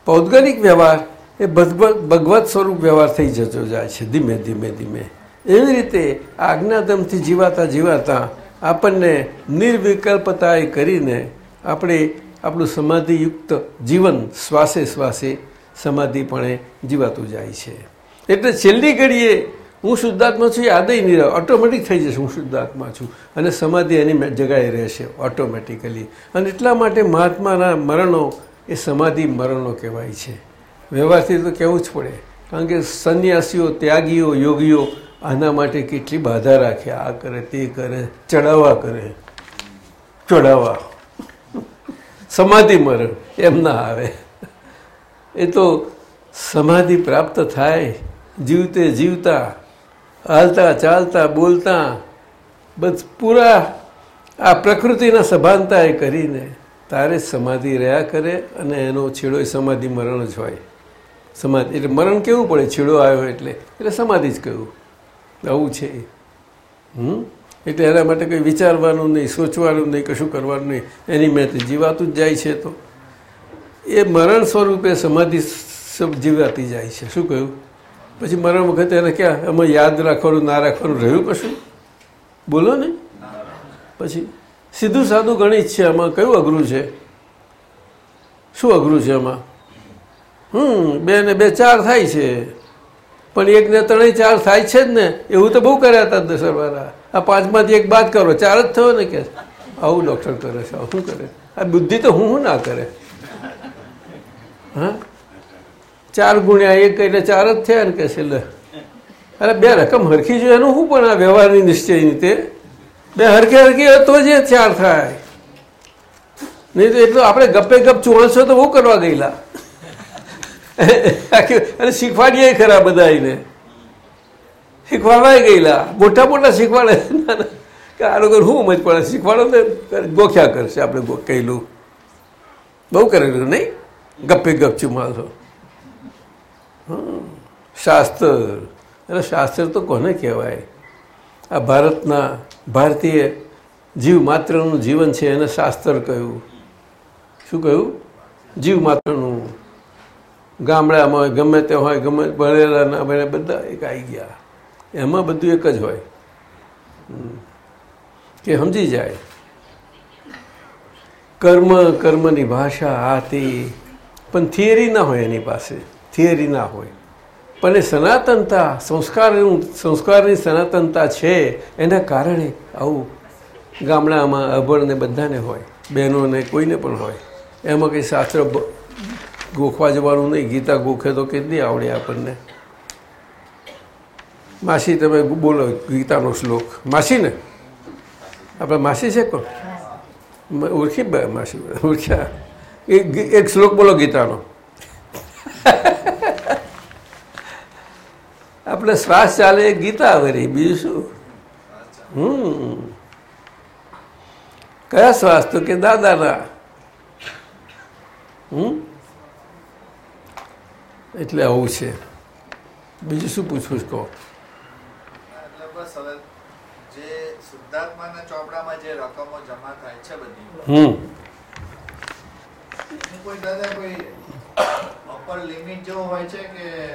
પૌદ્ગલિક વ્યવહાર એ ભગવત સ્વરૂપ વ્યવહાર થઈ જતો જાય છે ધીમે ધીમે ધીમે. એવી રીતે આજ્ઞાધમથી જીવાતા જીવાતા આપણને નિર્વિકલ્પતાએ કરીને આપણે આપણું સમાધિયુક્ત જીવન શ્વાસે શ્વાસે સમાધિપણે જીવાતું જાય છે. એટલે છેલ્લી ઘડીએ હું શુદ્ધાત્મા છું, એ આદય નહીં રહે ઓટોમેટિક થઈ જશે. હું શુદ્ધાત્મા છું અને સમાધિ એની જગાએ રહેશે ઓટોમેટિકલી અને એટલા માટે મહાત્માના મરણો એ સમાધિ મરણો કહેવાય છે. વ્યવહારથી તો કહેવું જ પડે. કારણ કે સંન્યાસીઓ, ત્યાગીઓ, યોગીઓ આના માટે કેટલી બાધા રાખે? આ કરે, તે કરે, ચડાવવા કરે. ચડાવવા. સમાધિ મરણ એમ ના આવે. એ તો સમાધિ પ્રાપ્ત થાય, જીવતે જીવતા, હાલતા ચાલતા, બોલતા, બસ પૂરા આ પ્રકૃતિના સભાનતાએ કરીને તારે સમાધિ રહ્યા કરે અને એનો છેડો એ સમાધિ મરણ જ હોય. સમાધિ એટલે મરણ કેવું પડે? છેડો આવ્યો એટલે એટલે સમાધિ જ કહ્યું. આવું છે હમ? એટલે એના માટે કંઈ વિચારવાનું નહીં, સોચવાનું નહીં, કશું કરવાનું નહીં. એની મેં જીવાતું જ જાય છે તો. એ મરણ સ્વરૂપે સમાધિ જીવાતી જાય છે. શું કહ્યું? પછી મરણ વખતે એને ક્યાં? એમાં યાદ રાખવાનું, ના રાખવાનું રહ્યું કશું? બોલો ને. પછી સીધું સાદું ગણિત છે આમાં. કયું અઘરું છે? શું અઘરું છે એમાં હમ બે ને બે ચાર થાય છે. પણ એક ને ત્રણેય ચાર થાય છે જ ને, એવું તો બહુ કર્યા હતા દસરવાળા આ પાંચમાંથી એક બાદ કરો, ચાર જ થયો ને કે? આવું ડૉક્ટર કરે છે, આવું કરે? આ બુદ્ધિ તો હું હું ના કરે? હા? ચાર ગુણ્યા એક એટલે ચાર જ થયા ને કે છે અરે બે રકમ હરખી જોઈએ એનું શું પણ આ વ્યવહારની નિશ્ચયની તે? બે હરખી હોય તો જે ચાર થાય. નહીં તો એટલું આપણે ગપે ગપ ચોણસો તો બહુ કરવા ગયેલા. અને શીખવાડીએ ખરા બધા એને શીખવાડવાય ગયેલા. મોટા મોટા શીખવાડે. કે આ લોકો શું મજ પડે? શીખવાડો ને ગોખ્યા કરશે આપણે કહેલું. બહુ કરેલું, નહીં? ગપ્પે ગપ ચુમાસો હમ. શાસ્ત્ર. અને શાસ્ત્ર તો કોને કહેવાય? આ ભારતના ભારતીય જીવ માત્રનું જીવન છે એને શાસ્ત્ર કહ્યું. શું કહ્યું? જીવ માત્રનું ગામડામાં હોય, ગમે તે હોય, ગમે ભણેલા ના ભણે, બધા એક આવી ગયા. એમાં બધું એક જ હોય. કે સમજી જાય. કર્મ, કર્મની ભાષા આ પણ થિયરી ના હોય એની પાસે. થિયરી ના હોય. પણ એ સનાતનતા સંસ્કારનું સંસ્કારની સનાતનતા છે, એના કારણે આવું ગામડામાં અભણને બધાને હોય, બહેનોને કોઈને પણ હોય. એમાં કંઈ શાસ્ત્ર ગોખવા જવાનું નહીં. ગીતા ગોખે તો કેટલી આવડે આપણને. માસી, તમે બોલો ગીતાનો શ્લોક. માસી ને? આપણે માસી છે કોણ? ઓળખી માસી. ઓળખ્યા. એક શ્લોક બોલો ગીતાનો. આપણે શ્વાસ ચાલે ગીતા વરી. બીજું શું? હમ. કયા શ્વાસ? તો કે દાદાના. હમ? એટલે આવું છે. બીજું શું પૂછવું છે કહો? એટલે બસ હવે જે શુદ્ધાત્માના ચોપડામાં જે રકમો જમા થાય છે બધી હમ. કોઈ અપર લિમિટ જેવો હોય છે કે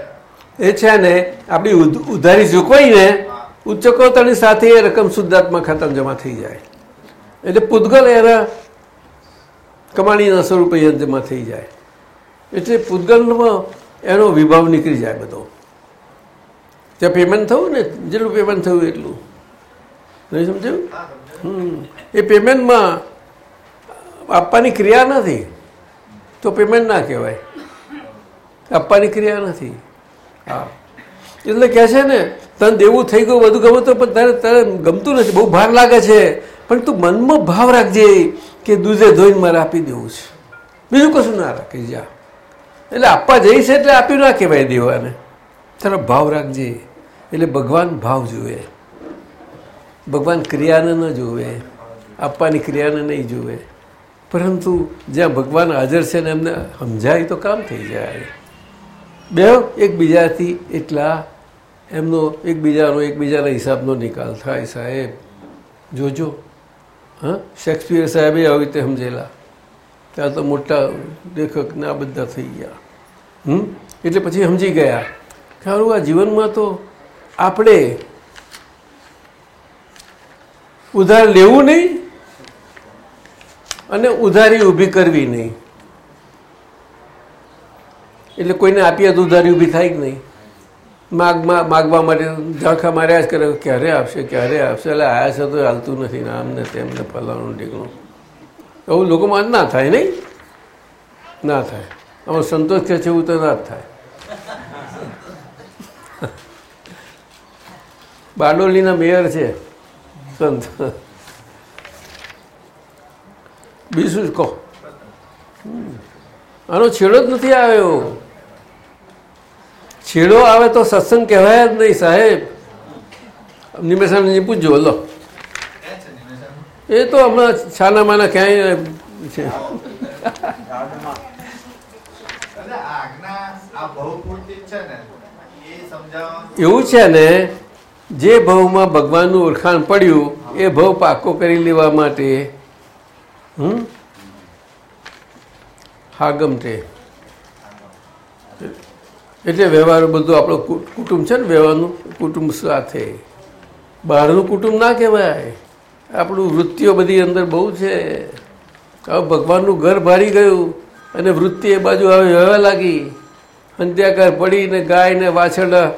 એ છે ને આપણી ઉધ- ઉધારી ચૂકવાઈને ઉચ્ચકોતરની સાથે એ રકમ શુદ્ધાત્મા ખાતામાં જમા થઈ જાય. એટલે પૂતગલ એના કમાણીના સ્વરૂપે જમા થઈ જાય. એટલે પૂતગલમાં એનો વિભાવ નીકળી જાય બધો. ત્યાં પેમેન્ટ થયું ને? જેટલું પેમેન્ટ થયું એટલું. નહીં સમજાયું? એ પેમેન્ટમાં આપવાની ક્રિયા નથી. તો પેમેન્ટ ના કહેવાય. આપવાની ક્રિયા નથી. હા. એટલે કહે છે ને, તને દેવું થઈ ગયું બધું ગમે તો, પણ તારે તારે ગમતું નથી. બહુ ભાર લાગે છે. પણ તું મનમાં ભાવ રાખજે કે દૂધે ધોઈને મારે આપી દેવું છે. બીજું કશું ના રાખી, જા. એટલે આપવા જઈશ એટલે આપ્યું ના કહેવાય દેવાને તારો ભાવ રાખજે. એટલે ભગવાન ભાવ જુએ. ભગવાન ક્રિયાને ન જુએ. આપવાની ક્રિયાને નહીં જુએ. પરંતુ જ્યાં ભગવાન હાજર છે ને એમને સમજાય તો કામ થઈ જાય. બે એકબીજાથી એટલા એમનો એકબીજાનો એકબીજાના હિસાબનો નિકાલ થાય સાહેબ. જોજો. હા? શેક્સપિયર સાહેબે આવી રીતે સમજેલા. ત્યાં તો મોટા લેખકને આ બધા થઈ ગયા. હમ? એટલે પછી સમજી ગયા. ખરું આ જીવનમાં તો આપણે ઉધાર લેવું નહીં અને ઉધારી ઊભી કરવી નહીં. એટલે કોઈને આપીએ તો ઉધારી ઊભી થાય કે નહીં. માગમાં માગવા માટે ઝાંખા માર્યા જ કરે, ક્યારે આપશે ક્યારે આપશે? એટલે આયા છે તો હાલતું નથી, ને આમને તેમને ફલાણું ઢીકણું. એવું લોકોમાં ના થાય નહીં? ના થાય. આમાં સંતોષ કે છે એવું તો થાય. બારડોલીના મેયર છે. સંત. બીજું કહો? આનો છેડો જ નથી આવ્યો. છેડો આવે તો સત્સંગ કહેવાય જ નહીં, સાહેબ. નિમેશાને પૂછજો લો એ તો હમણાં છાના માના ક્યાંય છે એટલે આજ્ઞા આ બહુ પૂરતી જ છે ને એ સમજાવવા એવું છે ને, જે ભવમાં ભગવાનનું ઓળખાણ પડ્યું, એ ભવ પાકો કરી લેવા માટે, હમ? હા ગમતે એટલે વ્યવહાર બધું આપણો કુટુંબ છે ને, વ્યવહારનું કુટુંબ સાથે. બહારનું કુટુંબ ના કહેવાય. આપણું વૃત્તિઓ બધી અંદર બહુ છે. હવે ભગવાનનું ઘર ભારી ગયું, અને વૃત્તિ એ બાજુ હવે વ્યવહાર લાગી. અંત્યાકાર પડીને ગાય ને વાછરડા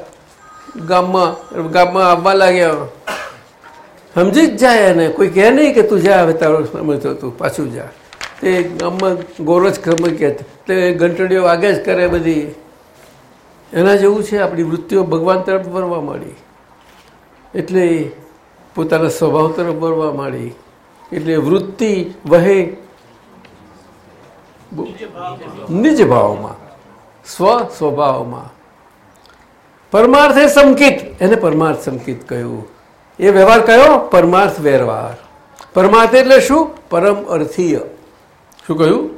ગામમાં ગામમાં આવવા લાગ્યા. સમજી જ જાય એને. કોઈ કહે નહીં કે તું જા હવે તારો સમજતો તું પાછું જા. તે ગામમાં ગોરજ ક્રમ કે તે ઘંટડીઓ વાગે જ કરે બધી. એના જેવું છે આપણી વૃત્તિઓ ભગવાન તરફ વળવા માંડી. એટલે પોતાના સ્વભાવ તરફ વળવા માંડી. એટલે વૃત્તિ વહે નિજ ભાવમાં. સ્વ સ્વભાવમાં પરમાર્થ એ સંકિત એને પરમાર્થ સંકિત કહ્યું. એ વ્યવહાર કયો? પરમાર્થ વ્યવહાર. પરમાર્થ એટલે શું? પરમ અર્થીય. શું કહ્યું?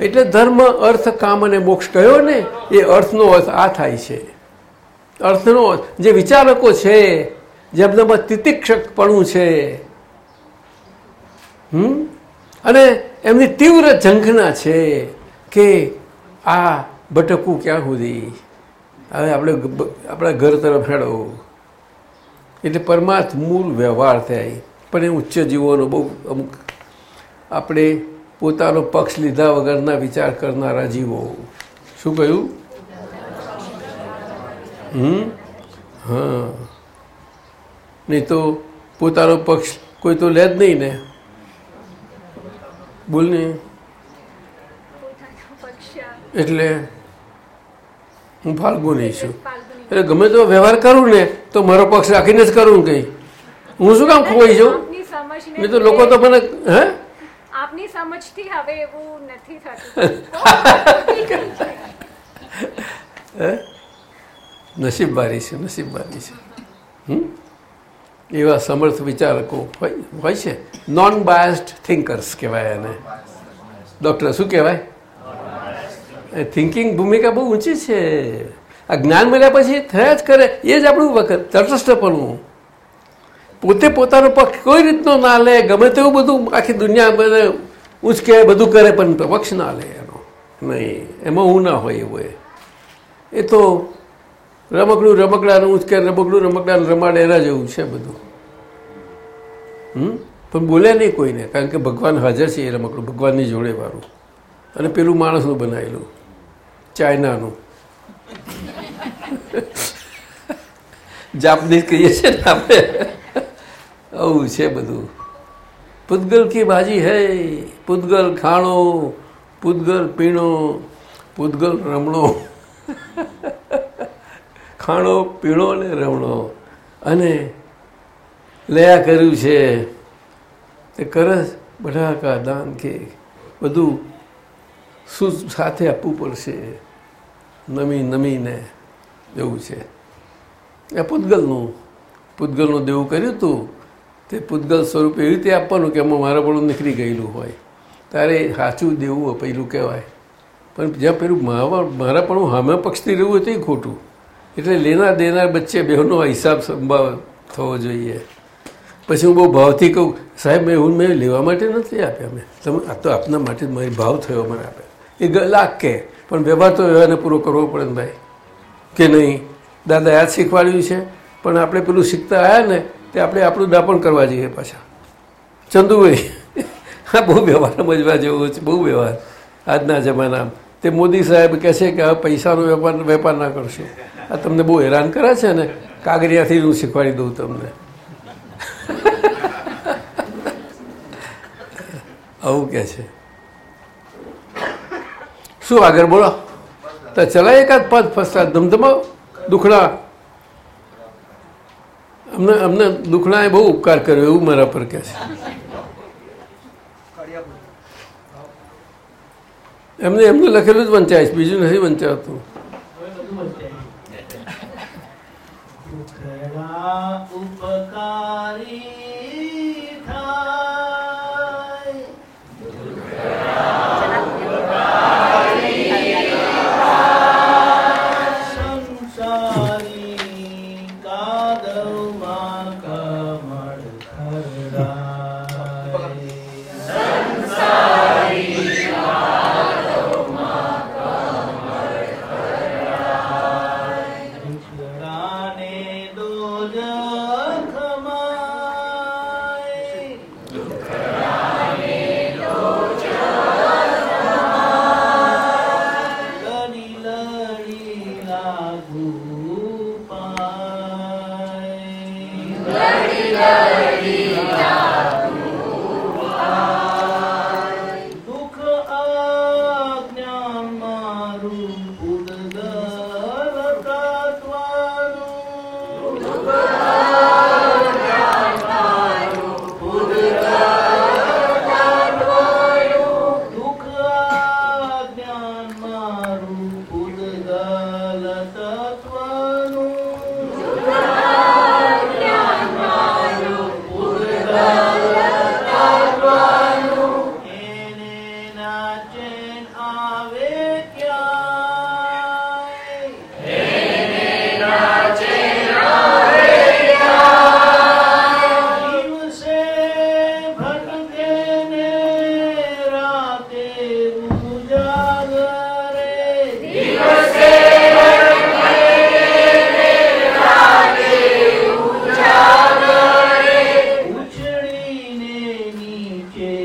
એટલે ધર્મ, અર્થ, કામ અને મોક્ષ કયો ને? એ અર્થનો અર્થ આ થાય છે. અર્થનો અર્થ. જે વિચારકો છે જેમનામાં તિતિક્ષકપણું છે, હમ? અને એમની તીવ્ર ઝંખના છે કે આ ભટકવું ક્યાં સુધી? હવે આપણે આપણા ઘર તરફ હેડો. એટલે પરમાર્થ મૂળ વ્યવહાર થાય. પણ એ ઉચ્ચ જીવોનો બહુ અમુક આપણે પોતાનો પક્ષ લીધા વગરના વિચાર કરનારા જીવો. શું કહ્યું? હમ? હા. નહીં તો પોતાનો પક્ષ કોઈ તો લે જ નહીં ને. બોલ ને. એટલે હું ફાલ્ગુની છું. એટલે ગમે તો વ્યવહાર કરું ને તો મારો પક્ષ રાખીને જ કરું કંઈ. હું શું કામ ખોવાઈ જાઉં? નહીં તો લોકો તો મને હે? આપની સમજથી હવે એવું નથી થતું. નસીબવારી છે નસીબવારી છે. હમ? એવા સમર્થ વિચારકો હોય હોય છે. નોન બાયસ્ડ થિંકર્સ કહેવાય એને. ડૉક્ટર શું કહેવાય? થિંકિંગ ભૂમિકા બહુ ઊંચી છે. આ જ્ઞાન મળ્યા પછી થયા જ કરે, એ જ આપણું વખત તટસ્થપણું પોતે પોતાનો પક્ષ કોઈ રીતનો ના લે, ગમે તેવું બધું આખી દુનિયા બધે ઉંચકે બધું કરે, પણ પક્ષ ના લે એનો. નહીં, એમાં હું ના હોય એવું એ. તો રમકડું રમકડાનું ઉચકે રમકડું રમકડાનું રમાડે, એના જેવું છે બધું. હમ? પણ બોલે નહીં કોઈને, કારણ કે ભગવાન હાજર છે એ રમકડું, ભગવાનની જોડે વાળું. અને પેલું માણસનું બનાવેલું. ચાઇનાનું. જાપનીઝ કહીએ છીએ ને આપણે. આવું છે બધું. પૂતગલ કી ભાજી હૈ, પૂતગલ ખાણો, પૂતગલ પીણો, પૂતગલ રમણો. ખાણો, પીણો ને રમણો. અને લયા કર્યું છે. તે કરસ બઢાકા દાન કે બધું શું સાથે આપવું પડશે. નમી, નમીને એવું છે. એ પૂતગલનું પૂતગલનું દેવું કર્યું હતું તે પૂતગલ સ્વરૂપ એવી રીતે આપવાનું કે એમાં મારા પણ નીકળી ગયેલું હોય. તારે સાચું દેવું પહેલું કહેવાય. પણ જ્યાં પેલું મારા મારા પણ હામે પક્ષથી રહેવું હોય તો એ ખોટું. એટલે લેનાર દેનાર વચ્ચે બહેનો હિસાબ સંભાવ થવો જોઈએ. પછી હું બહુ ભાવથી કહું, સાહેબ, મેં એવું મેં લેવા માટે નથી આપ્યા મેં. તમે, આ તો આપના માટે મારી ભાવ થયો મને આપે. એ ગ- લાખ કે પણ વ્યવહાર તો વ્યવહારને પૂરો કરવો પડે ને ભાઈ. કે નહીં? દાદા આ શીખવાડ્યું છે? પણ આપણે પેલું શીખતા આવ્યા ને, તે આપણે આપણું દાપણ કરવા જઈએ પાછા. ચંદુભાઈ હા બહુ વ્યવહાર સમજવા જેવો છે, બહુ વ્યવહાર. આજના જમાનામાં. તે મોદી સાહેબ કહે છે કે હવે પૈસાનો વેપાર વેપાર ના કરશો. આ તમને બહુ હેરાન કરે છે ને? કાગરિયાથી હું શીખવાડી દઉં તમને. આવું કહે છે. શું આગળ બોલો? તો ચલાય એકાદ પદ ફસતા ધમધમાવ દુખડા. અમને અમને દુખડાએ બહુ ઉપકાર કર્યો એવું મારા પર કહે છે. એમને, એમનું લખેલું જ વંચાય છે, બીજું નથી વંચાતું. ઉપકારી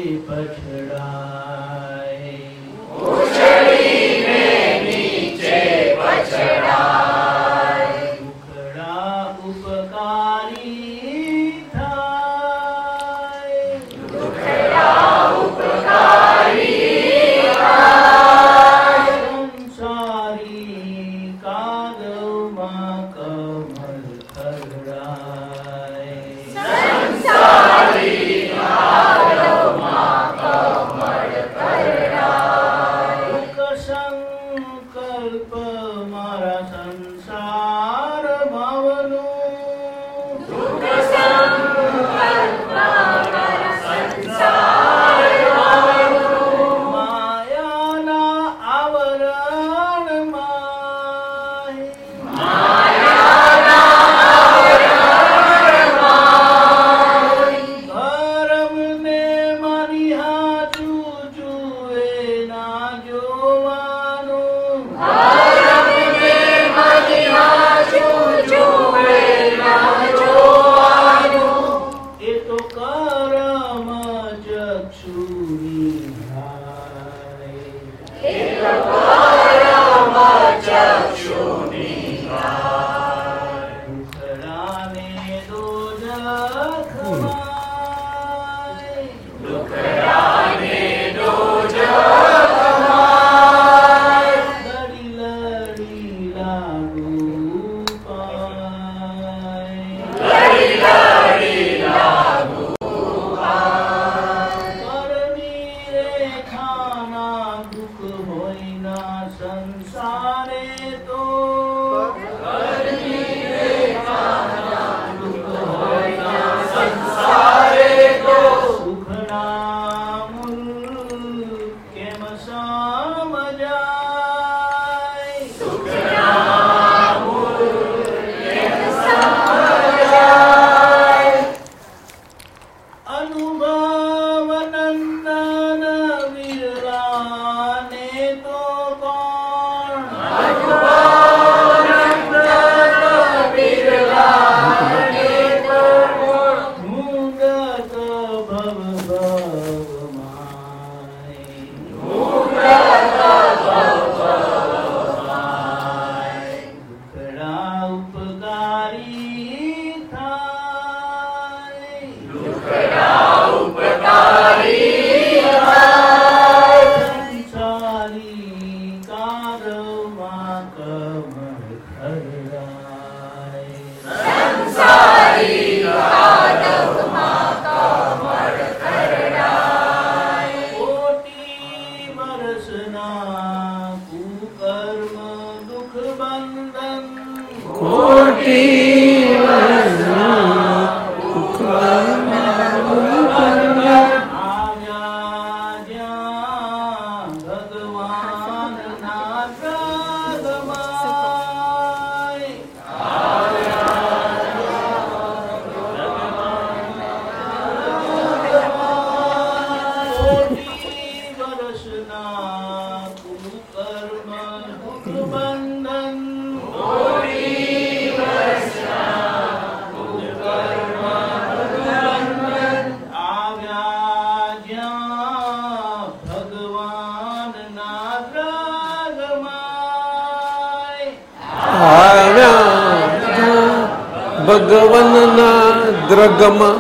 નીચે દ્રગમાં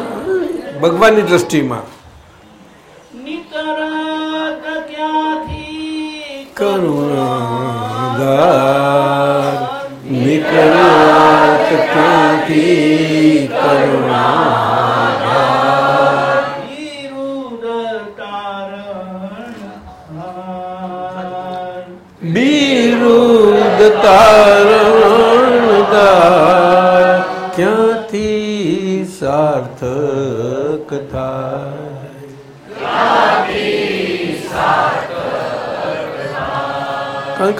ભગવાનની દ્રષ્ટિમાં.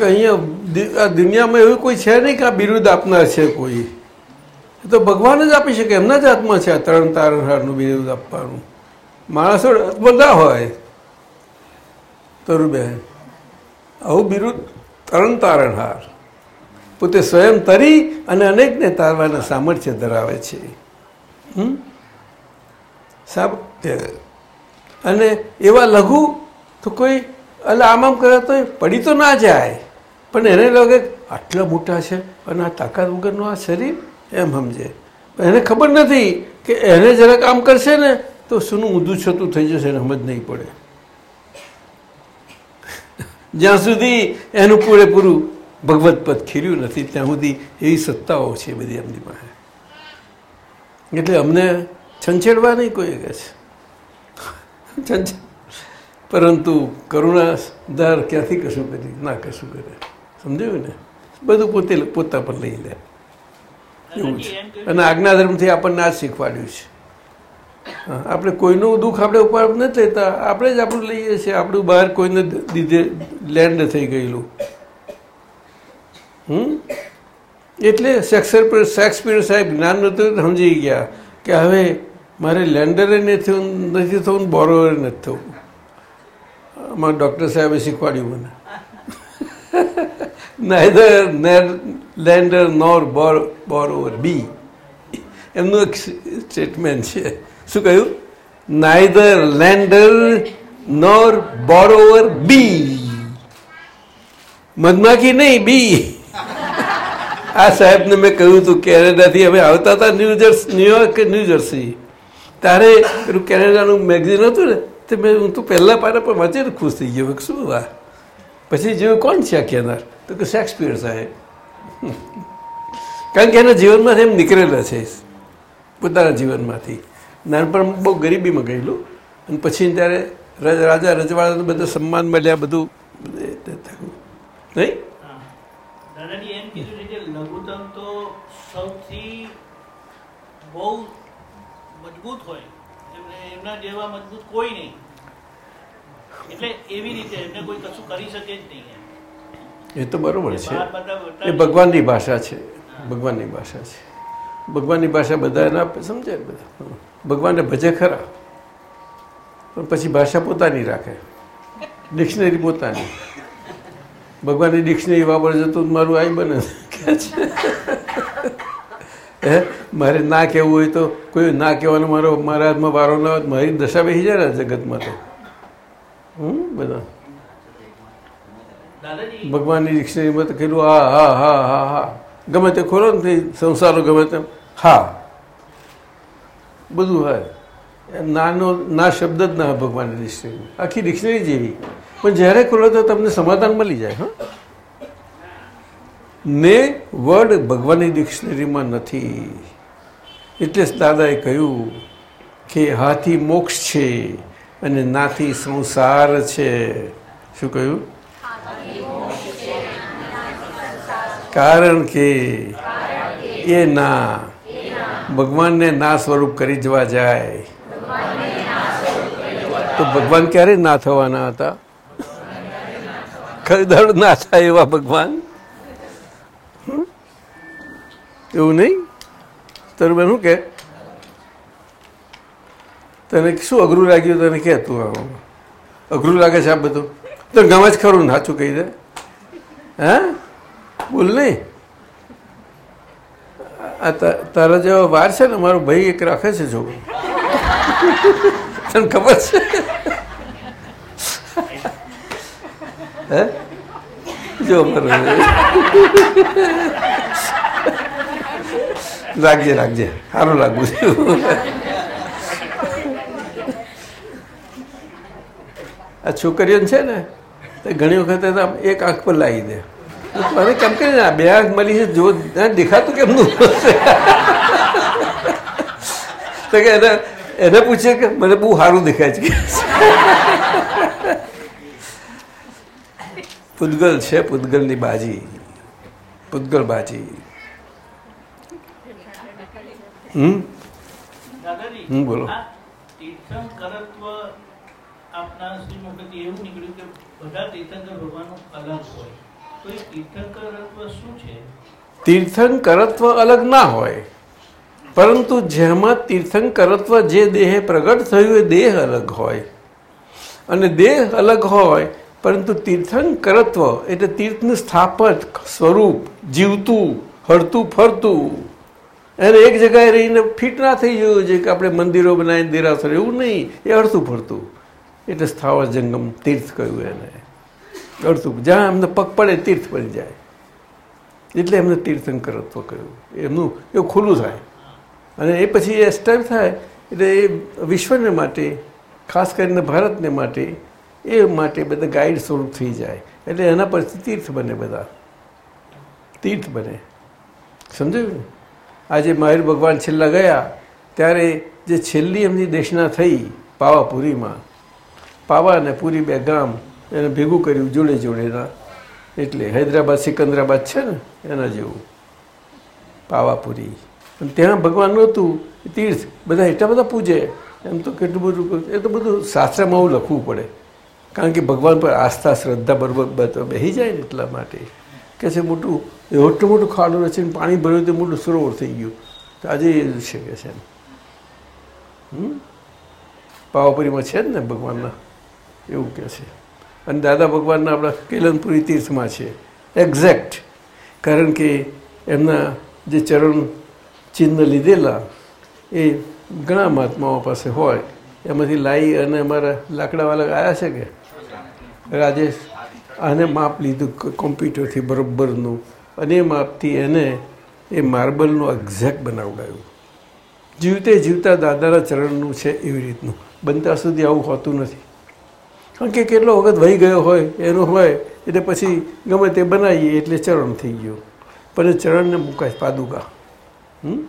અહીંયા દુનિયામાં એવું કોઈ છે નહીં કે આ બિરુદ આપનાર છે કોઈ. એ તો ભગવાન જ આપી શકે, એમના જ હાથમાં છે આ તરણ તારણહારનું બિરુદ આપવાનું. માણસો બધા હોય. તરુબહેન આવું બિરુદ તરણ તારણહાર પોતે સ્વયં તરી અને અનેકને તારવાના સામર્થ્ય ધરાવે છે? સાબ અને એવા લઘુ તો કોઈ એટલે આમ આમ કરે તો પડી તો ના જાય. પણ એને લાગે આટલા મોટા છે અને આ તાકાત વગરનું આ શરીર? એમ સમજે. એને ખબર નથી કે એને જરાક આમ કરશે ને તો શું ઊંધું છતું થઈ જશે એને સમજ નહીં પડે. જ્યાં સુધી એનું પૂરેપૂરું ભગવત પદ ખીર્યું નથી, ત્યાં સુધી એવી સત્તાઓ છે બધી એમની પાસે. એટલે અમને છંછેડવા નહીં કોઈ કહે છે. પરંતુ કરુણાદાર ક્યાંથી કશું કરી? ના કશું કરે. સમજાયું ને? બધું પોતે પોતા પર લઈ લે. એવું છે. અને આજ્ઞાધર્મથી આપણને આ શીખવાડ્યું છે. આપણે કોઈનું દુઃખ આપણે ઉપર નથી લેતા આપણે જ આપણું લઈએ છીએ. આપણું બહાર કોઈને દીધે લેન્ડ થઈ ગયેલું. હમ? એટલે શેક્સપિયર શેક્સપિયર સાહેબ જ્ઞાન નહોતું સમજી ગયા કે હવે મારે લેન્ડરે નથી થવું નથી થવું બોરોવર નથી થવું અમારા ડૉક્ટર સાહેબે શીખવાડ્યું મને. Neither lender nor borrower be એમનું એક સ્ટેટમેન્ટ છે શું કહ્યું નાઇધર લેન્ડર નોર બોરોવર બી મધમાખી નહીં બી આ સાહેબને મેં કહ્યું હતું કેનેડાથી અમે આવતા હતા New જર્સ New York New Jersey New Jersey. ત્યારે પેલું કેનેડાનું મેગઝીન હતું ને, તે મેં, હું તો પહેલાં પારા પર વાંચીને ખુશ થઈ ગયો. શું આ પછી જોયું કોણ છે આ કહેનાર? તો કે શેક્સપિયર સાહેબ. કારણ કે એના જીવનમાંથી એમ નીકળેલા છે. પોતાના જીવનમાંથી. નાનપણ બહુ ગરીબીમાં ગયેલું. અને પછી ત્યારે રાજા રાજા રજવાડાને બધું સન્માન મળ્યા, બધું. થયું નહીં બહુ મજબૂત હોય. એમના જેવા મજબૂત કોઈ નહીં. એટલે એવી રીતે એમને કોઈ કશું કરી શકે જ નહીં એ તો બરોબર છે. એ ભગવાનની ભાષા છે. ભગવાનની ભાષા છે. ભગવાનની ભાષા બધા એના સમજાય ને બધા. ભગવાનને ભજે ખરા. પણ પછી ભાષા પોતાની રાખે. ડિક્શનરી પોતાની. ભગવાનની ડિક્શનરી વાપરજો તો મારું આઈ બને. કે છે હે? મારે ના કહેવું હોય તો કોઈ ના કહેવાનો મારો મારા હાથમાં વારો ના હોય મારી દશા બેસી જાય ને જગતમાં તો. બધા. ભગવાનની ડિક્શનરીમાં તો કીધું હા હા હા હા હા. ગમે તે ખોલો ને સંસારો ગમે તેમ. હા. બધું હોય. નાનો ના શબ્દ જ ના ભગવાનની ડિક્શનરીમાં આખી ડિક્શનરી જેવી. પણ જ્યારે ખોલો તો તમને સમાધાન મળી જાય હા. ને વર્ડ ભગવાનની ડિક્શનરીમાં નથી. એટલે જ દાદાએ કહ્યું કે હાથી મોક્ષ છે. અને નાથી સંસાર છે. શું કહ્યું? કારણ કે એ ના, ભગવાનને ના સ્વરૂપ કરી જવા જાય. તો ભગવાન ક્યારે ના થવાના હતા? ખરીદાર ના થાય એવા ભગવાન? એવું નહીં? તારું બેન શું કે તને શું અઘરું લાગ્યું તને કે તું આમ. અઘરું લાગે છે આ બધું? તો ગમે જ ખરું સાચું કહી દે. હે? બોલ નહીં. આ તારા જેવા વાર છે ને, મારો ભાઈ એક રાખે છે જો તને ખબર છે? હે? જો મારો રાખજે રાખજે સારું લાગવું છું આ છોકરીઓ છે ને તે ઘણી વખત આમ એક આંખ પર લાવી દે. મને કેમ કે બે આંખ મળી છે જો દેખાતું કેમનું? તો કે એને એને પૂછે કે મને બહુ સારું દેખાય છે. પૂતગલ છે પૂતગલની બાજી. પૂતગલ બાજી. હમ? હમ, બોલો. તીર્થંકરત્વ આપના શ્રીમુખથી એવું નીકળ્યું કે બધા તીર્થંકર ભગવાનનું અલગ હોય. તો એ તીર્થંકરત્વ શું છે? તીર્થંકરત્વ અલગ ના હોય. પરંતુ જેમાં તીર્થંકરત્વ જે દેહે પ્રગટ થયું એ દેહ અલગ હોય. અને દેહ અલગ હોય, પરંતુ તીર્થંકરત્વ એટલે તીર્થનું સ્થાપક, સ્વરૂપ, જીવતું, હરતું ફરતું. એને એક જગ્યાએ રહીને ફિટ ના થઈ જવું છે કે આપણે મંદિરો બનાવીને દેરાસર, એવું નહીં. એ હરતું ફરતું. એટલે સ્થાવર જંગમ તીર્થ કહ્યું એને. હરતું જ્યાં એમને પગ પડે તીર્થ બની જાય. એટલે એમને તીર્થંકરત્વ કહ્યું. એમનું એવું ખુલ્લું થાય. અને એ પછી એ સ્ટેપ થાય એટલે એ વિશ્વને માટે, ખાસ કરીને ભારતને માટે, એ માટે બધા ગાઈડ સ્વરૂપ થઈ જાય. એટલે એના પરથી તીર્થ બને બધા. તીર્થ બને. સમજાયું ને? આજે મહાવીર ભગવાન છેલ્લા ગયા, ત્યારે જે છેલ્લી એમની દેશના થઈ, પાવાપુરીમાં પાવા અને પુરી બે ગામ એને ભેગું કર્યું જોડે જોડેના એટલે હૈદરાબાદ, સિકંદરાબાદ છે ને, એના જેવું. પાવાપુરી અને ત્યાં ભગવાન નહોતું તીર્થ, બધા એટલા બધા પૂજે. એમ તો કેટલું બધું એ તો બધું શાસ્ત્રમાં એવું લખવું પડે. કારણ કે ભગવાન પર આસ્થા, શ્રદ્ધા બરોબર બેસી જાય ને એટલા માટે. કે છે મોટું એટલું મોટું ખાડું રચીને પાણી ભર્યું તો મોટું સરોવર થઈ ગયું. તો આજે એ છે કે છે પાવાપુરીમાં છે જ ને ભગવાનના. એવું કહે છે. અને દાદા ભગવાનના આપણા કેલનપુરી તીર્થમાં છે. એક્ઝેક્ટ કારણ કે એમના જે ચરણ ચિહ્ન લીધેલા એ ઘણા મહાત્માઓ પાસે હોય. એમાંથી લાઈ અને અમારા લાકડાવાળા આવ્યા છે કે? રાજેશ, આને માપ લીધું કોમ્પ્યુટરથી બરોબરનું. અને એ માપથી એને એ માર્બલનું એક્ઝેક્ટ બનાવડાયું. જીવતે જીવતા દાદાના ચરણનું છે એવી રીતનું. બનતા સુધી આવું હોતું નથી. કારણ કે કેટલો વખત વહી ગયો હોય, એનો હોય, એટલે પછી ગમે તે બનાવીએ એટલે ચરણ થઈ ગયું. પણ એ ચરણને મુકાય પાદુકા. હમ?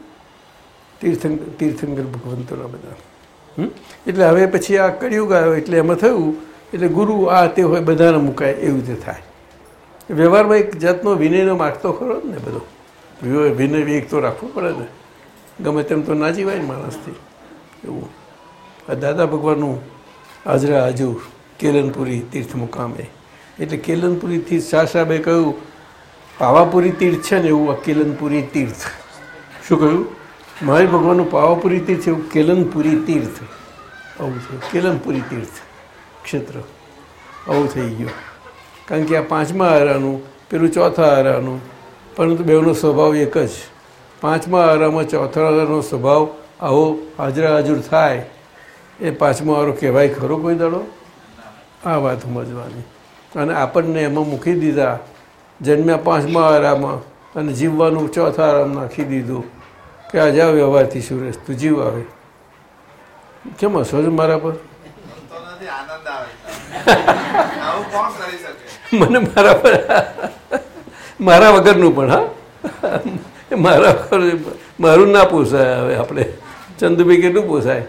તીર્થંકર તીર્થંકર ભગવંતોના બધા. એટલે હવે પછી આ કળિયુગ આવ્યો એટલે એમાં થયું, એટલે ગુરુ આ તે હોય બધાને મુકાય એવી રીતે થાય. વ્યવહારમાં એક જાતનો વિનયનો માગતો ખરો જ ને બધો. વિનય વેગ તો રાખવો પડે ને. ગમે તેમ તો ના જીવાય માણસથી. એવું. આ દાદા ભગવાનનું હાજરા હાજુ કેલનપુરી તીર્થ મુકામે. એટલે કેલનપુરી તીર્થ શાહ સાહેબે કહ્યું, પાવાપુરી તીર્થ છે ને એવું આ કેલનપુરી તીર્થ. શું કહ્યું? મારી ભગવાનનું પાવાપુરી તીર્થ એવું કેલનપુરી તીર્થ. આવું છે. કેલનપુરી તીર્થ ક્ષેત્ર. આવું થઈ ગયું. કારણ કે આ પાંચમા આરાનું, પેલું ચોથા આરાનું, પરંતુ બેનો સ્વભાવ એક જ. પાંચમા આરામાં ચોથા આરાનો સ્વભાવ આવો હાજરા હાજર થાય. એ પાંચમો આરો કહેવાય ખરો કોઈ દાડો? આ વાત સમજવાની. અને આપણને એમાં મૂકી દીધા. જન્મ્યા પાંચમા આરામાં અને જીવવાનું ચોથા આરામ નાખી દીધું કે આ જાવ વ્યવહારથી સુરેશ તું જીવ આવે. કેમ હશો છો મારા પર? મને મારા પર મારા વગરનું પણ હા? મારા વગર મારું ના પોસાય હવે આપણે. ચંદુભાઈ કેટલું પોસાય?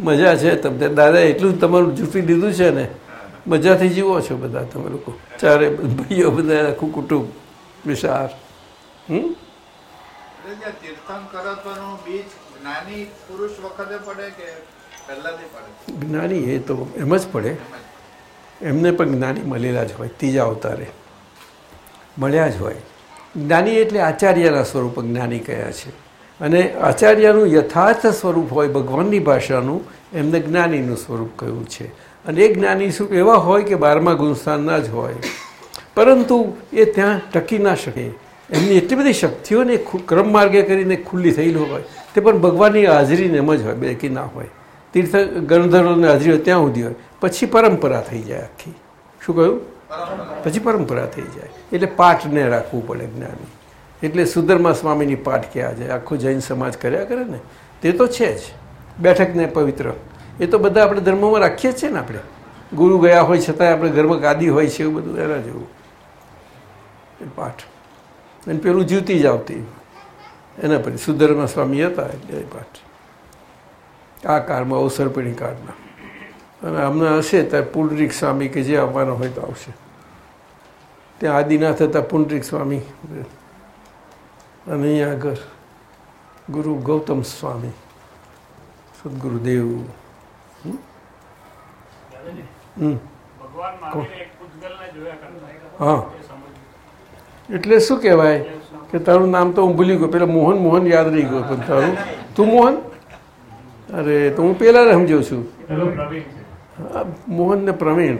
મજા છે. તમને દાદા એટલું જ તમારું જૂટી દીધું છે ને. મજાથી જીવો છો બધા તમે લોકો. ચારે ભાઈઓ બધા આખું કુટુંબ વિશાળ. હમ? જ્ઞાની એ તો એમ જ પડે. એમને પણ જ્ઞાની મળેલા જ હોય ત્રીજા અવતારે. મળ્યા જ હોય. જ્ઞાની એટલે આચાર્યના સ્વરૂપ જ્ઞાની કયા છે. અને આચાર્યનું યથાર્થ સ્વરૂપ હોય ભગવાનની ભાષાનું એમને જ્ઞાનીનું સ્વરૂપ કહ્યું છે. અને એ જ્ઞાની સ્વરૂપ એવા હોય કે બારમા ગુણસ્થાનના જ હોય. પરંતુ એ ત્યાં ટકી ના શકે. એમની એટલી બધી શક્તિઓને ક્રમ માર્ગે કરીને ખુલ્લી થયેલી હોય, તે પણ ભગવાનની હાજરીને એમ જ હોય બેકી ના હોય. તીર્થ ગણધરોની હાજરી હોય ત્યાં સુધી હોય. પછી પરંપરા થઈ જાય આખી. શું કહ્યું? પછી પરંપરા થઈ જાય. એટલે પાઠને રાખવું પડે જ્ઞાની. એટલે સુધર્મા સ્વામીની પાઠ ક્યાં જાય આખો જૈન સમાજ કર્યા કરે ને? તે તો છે જ. બેઠકને પવિત્ર. એ તો બધા આપણે ધર્મમાં રાખીએ છીએ ને આપણે. ગુરુ ગયા હોય છતાંય આપણે ઘરમાં ગાદી હોય છે એવું બધું એના જેવું. એ પાઠ. અને પેલું જીવતી જ આવતી. એના પછી સુધર્મા સ્વામી હતા એટલે એ પાઠ. આ કાળમાં અવસરપીણી કાળના અને હમણાં હશે ત્યારે પુંડરીક સ્વામી કે જે આવવાનો હોય તો આવશે. ત્યાં આદિનાથ હતા પુંડરીક સ્વામી. અને અહીંયા આગળ ગુરુ ગૌતમ સ્વામી. સદગુરુદેવ. હા. સમજ એટલે શું કહેવાય કે તારું નામ તો હું ભૂલી ગયો. પેલા મોહન મોહન યાદ રહી ગયો પણ તારું. તું મોહન? અરે તો હું પેલા સમજ્યો છું. મોહન ને પ્રવીણ.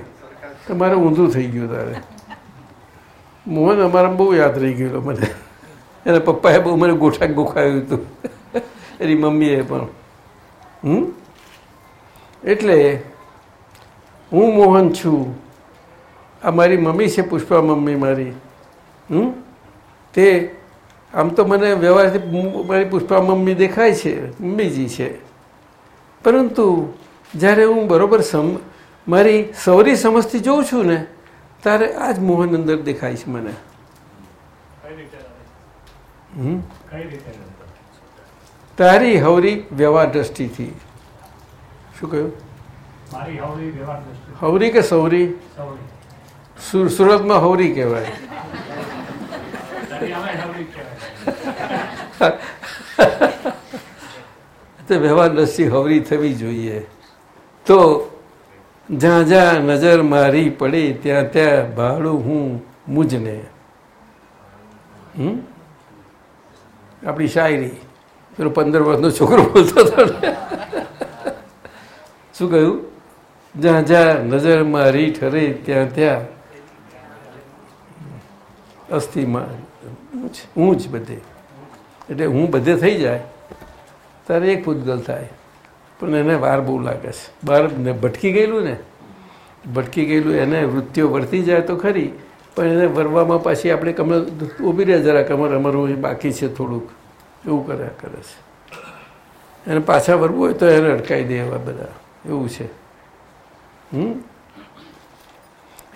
તમારે ઊંધું થઈ ગયું તારે. મોહન અમારા બહુ યાદ રહી ગયેલો મને. એના પપ્પાએ બહુ મને ગોઠા ગોખાયું હતું. એની મમ્મીએ પણ. હમ? એટલે હું મોહન છું. આ મારી મમ્મી છે પુષ્પા મમ્મી મારી. હમ? તે આમ તો મને વ્યવહારથી મારી પુષ્પા મમ્મી દેખાય છે મમ્મીજી છે. પરંતુ જ્યારે હું બરાબર સમ મારી સૌરી સમજથી જોઉં છું ને ત્યારે આ જ મોહન અંદર દેખાય છે મને. તારી હવરી વ્યવહાર દ્રષ્ટિથી. શું કહ્યું? હવરી કે સૌરી સુર સુરતમાં હવરી કહેવાય. તો વ્યવહાર દ્રષ્ટિ હવરી થવી જોઈએ. તો જ્યાં જ્યાં નજર મારી પડે ત્યાં ત્યાં ભાડું હું મુજને. આપણી શાયરી. પેલો પંદર વર્ષનો છોકરો બોલતો હતો. શું કહ્યું? જ્યાં જ્યાં નજર મારી ઠરે ત્યાં ત્યાં અસ્થિમાં હું જ બધે. એટલે હું બધે થઈ જાય, ત્યારે એક પૂતગલ થાય. પણ એને વાર બહુ લાગે છે. બહાર ને ભટકી ગયેલું ને, ભટકી ગયેલું એને વૃત્તિઓ વર્તી જાય તો ખરી, પણ એને વરવામાં પાછી આપણે કમર ઊભી રહે જરા કમર અમારું બાકી છે થોડુંક. એવું કર્યા કરે છે. એને પાછા વરવું હોય તો એને અટકાઈ દે એવા બધા. એવું છે. હમ?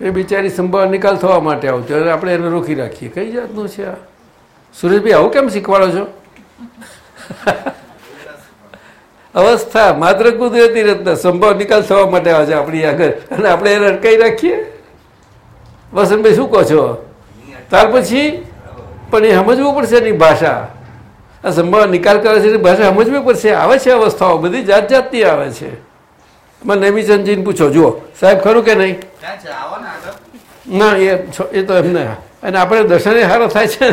એ બિચારી સંભાળ નિકાલ થવા માટે આવતી અને આપણે એને રોકી રાખીએ. કઈ જાતનું છે આ? સુરેશભાઈ, આવું કેમ શીખવાડો છો? અવસ્થા. માત્ર કુદરતી રીતના. સંભાવ નિકાલ થવા માટે આવે છે આપણી આગળ. અને આપણે એને અટકાઈ રાખીએ? વસંતભાઈ, શું કહો છો? ત્યાર પછી? પણ એ સમજવું પડશે એની ભાષા. આ સંભાવ નિકાલ કરે છે એની ભાષા સમજવી પડશે. આવે છે અવસ્થાઓ. બધી જાત જાતની આવે છે. એમાં નેમિચંદજીને પૂછો જુઓ. સાહેબ ખરું કે નહીં? ને એ એ તો એમને. અને આપણે દર્શને સારો થાય છે.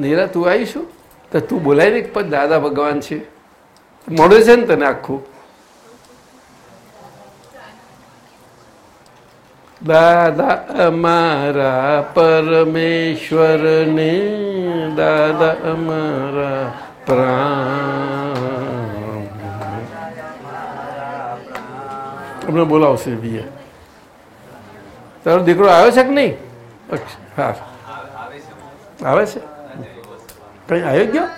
નીરા તું આવીશું? તો તું બોલાય ને પણ દાદા ભગવાન છે. મોડે છે ને તને આખું? દાદા અમારા પરમેશ્વરને દાદા અમારા પ્રાણ. તમને બોલાવશે બીએ તારો દીકરો આવ્યો છે કે નહીં? અચ્છા, હા આવે છે? કઈ આવ્યો ગયો?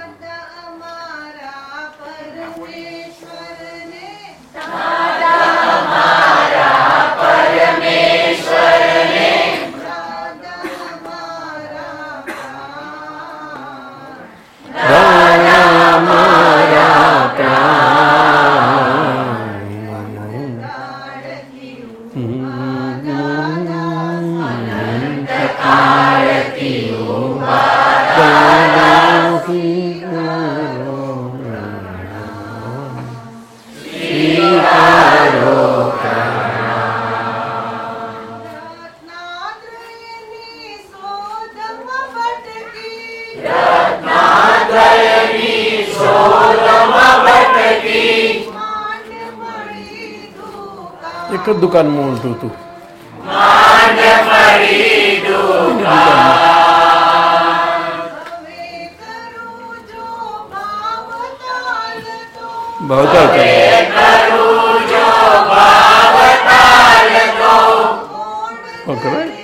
જ દુકાનમાં ઊંધું હતું પકડાય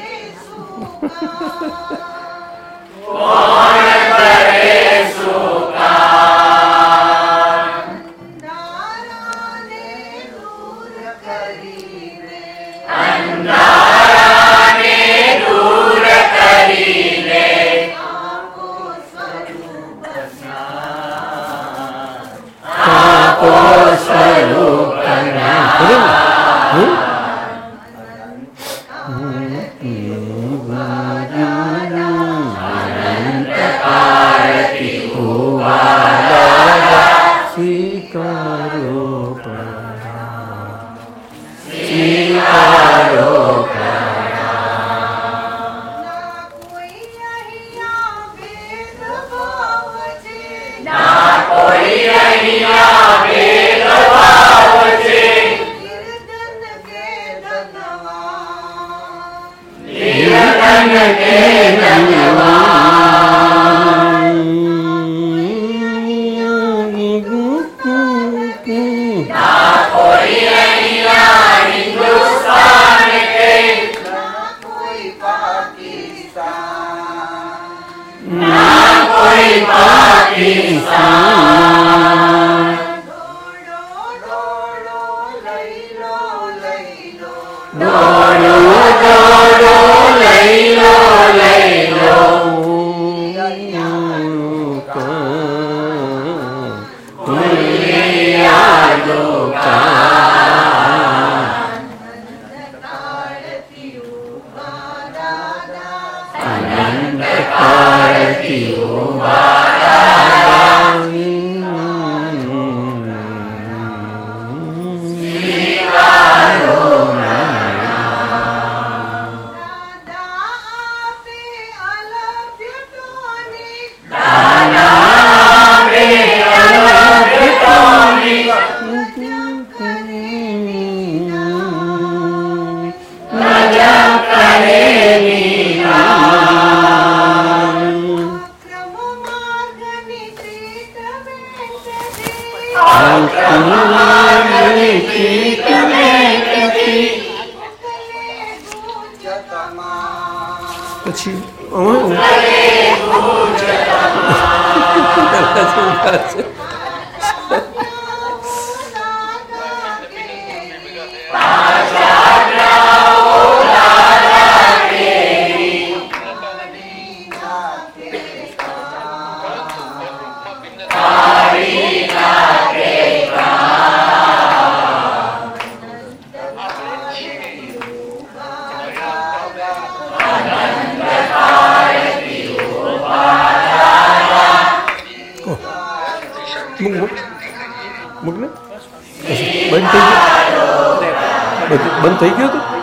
પછી બંધ થઈ ગયું બધું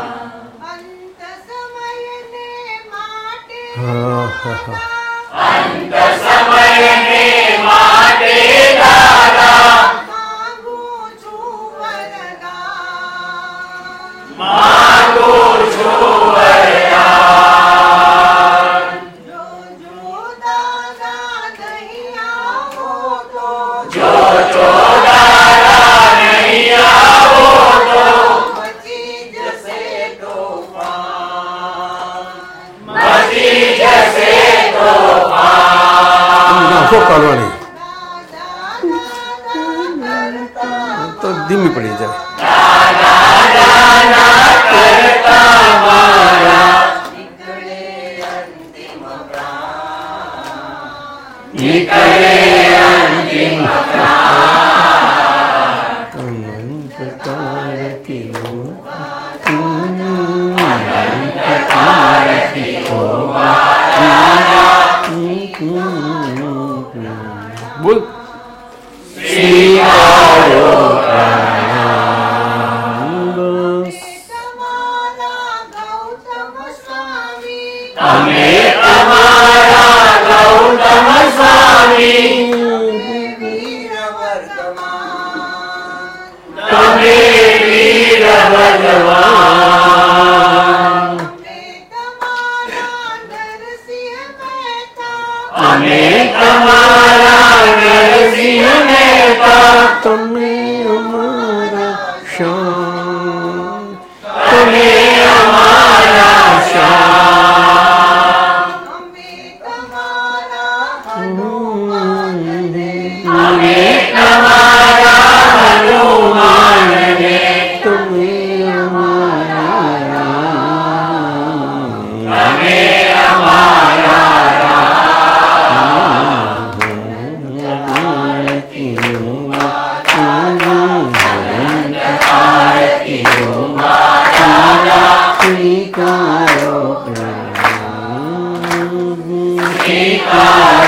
Nikaya.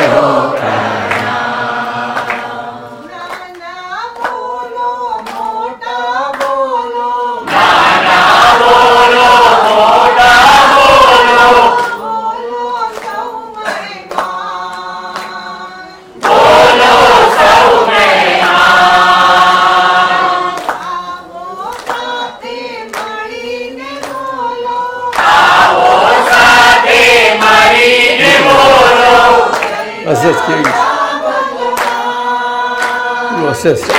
Texas.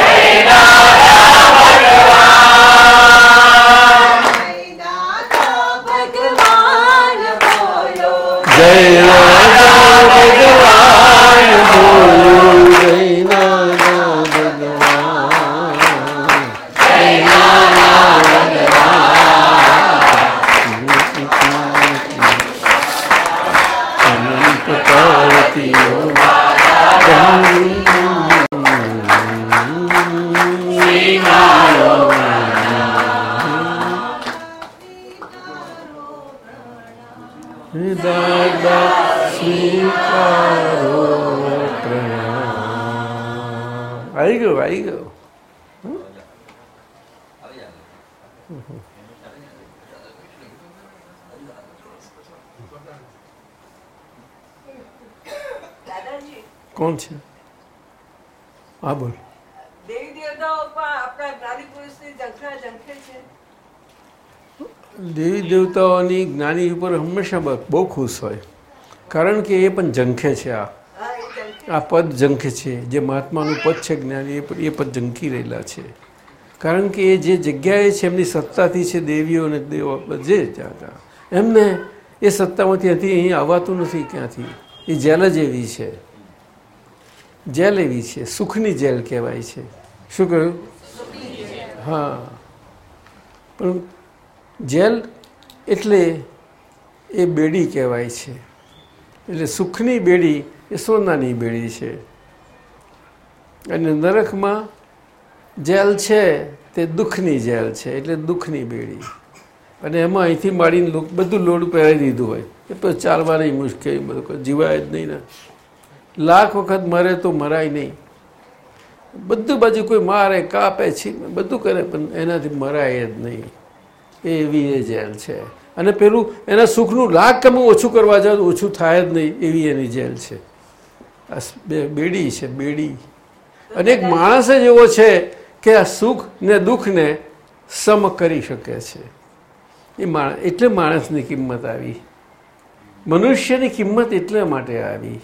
હંમેશા બહુ ખુશ હોય. કારણ કે એ પણ ઝંખે છે આ. આ પદ ઝંખે છે. જે મહાત્માનું પદ છે જ્ઞાની, એ પદ ઝંખી રહેલા છે. કારણ કે એ જે જગ્યાએ છે, એમની સત્તાથી છે, દેવીઓ અને દેવો જે ત્યાં. એમને એ સત્તામાંથી હતી અહીં આવવાતું નથી ક્યાંથી? એ જેલ જ એવી છે. જેલ એવી છે. સુખની જેલ કહેવાય છે. શું કહ્યું? હા. પણ જેલ એટલે એ બેડી કહેવાય છે. એટલે સુખની બેડી એ સોનાની બેડી છે. અને નરકમાં જેલ છે તે દુઃખની જેલ છે, એટલે દુઃખની બેડી. અને એમાં અહીંથી માંડીને બધું લોડ પહેરાવી દીધું હોય. એ તો ચાલવાની મુશ્કેલી, બધું જીવાય જ નહીં ને. લાખ વખત મરે તો મરાય નહીં. બધું બાજુ કોઈ મારે, કાપે છે બધું કરે, પણ એનાથી મરાય જ નહીં. એવી એ જેલ છે. અને પેલું એના સુખનું લાખ તમે ઓછું કરવા જાઓ ઓછું થાય જ નહીં એવી એની જેલ છે. આ બેડી છે, બેડી. અને એક માણસ જ એવો છે કે આ સુખ ને દુઃખને સમ કરી શકે છે. એ માણસ એટલે માણસની કિંમત આવી. મનુષ્યની કિંમત એટલા માટે આવી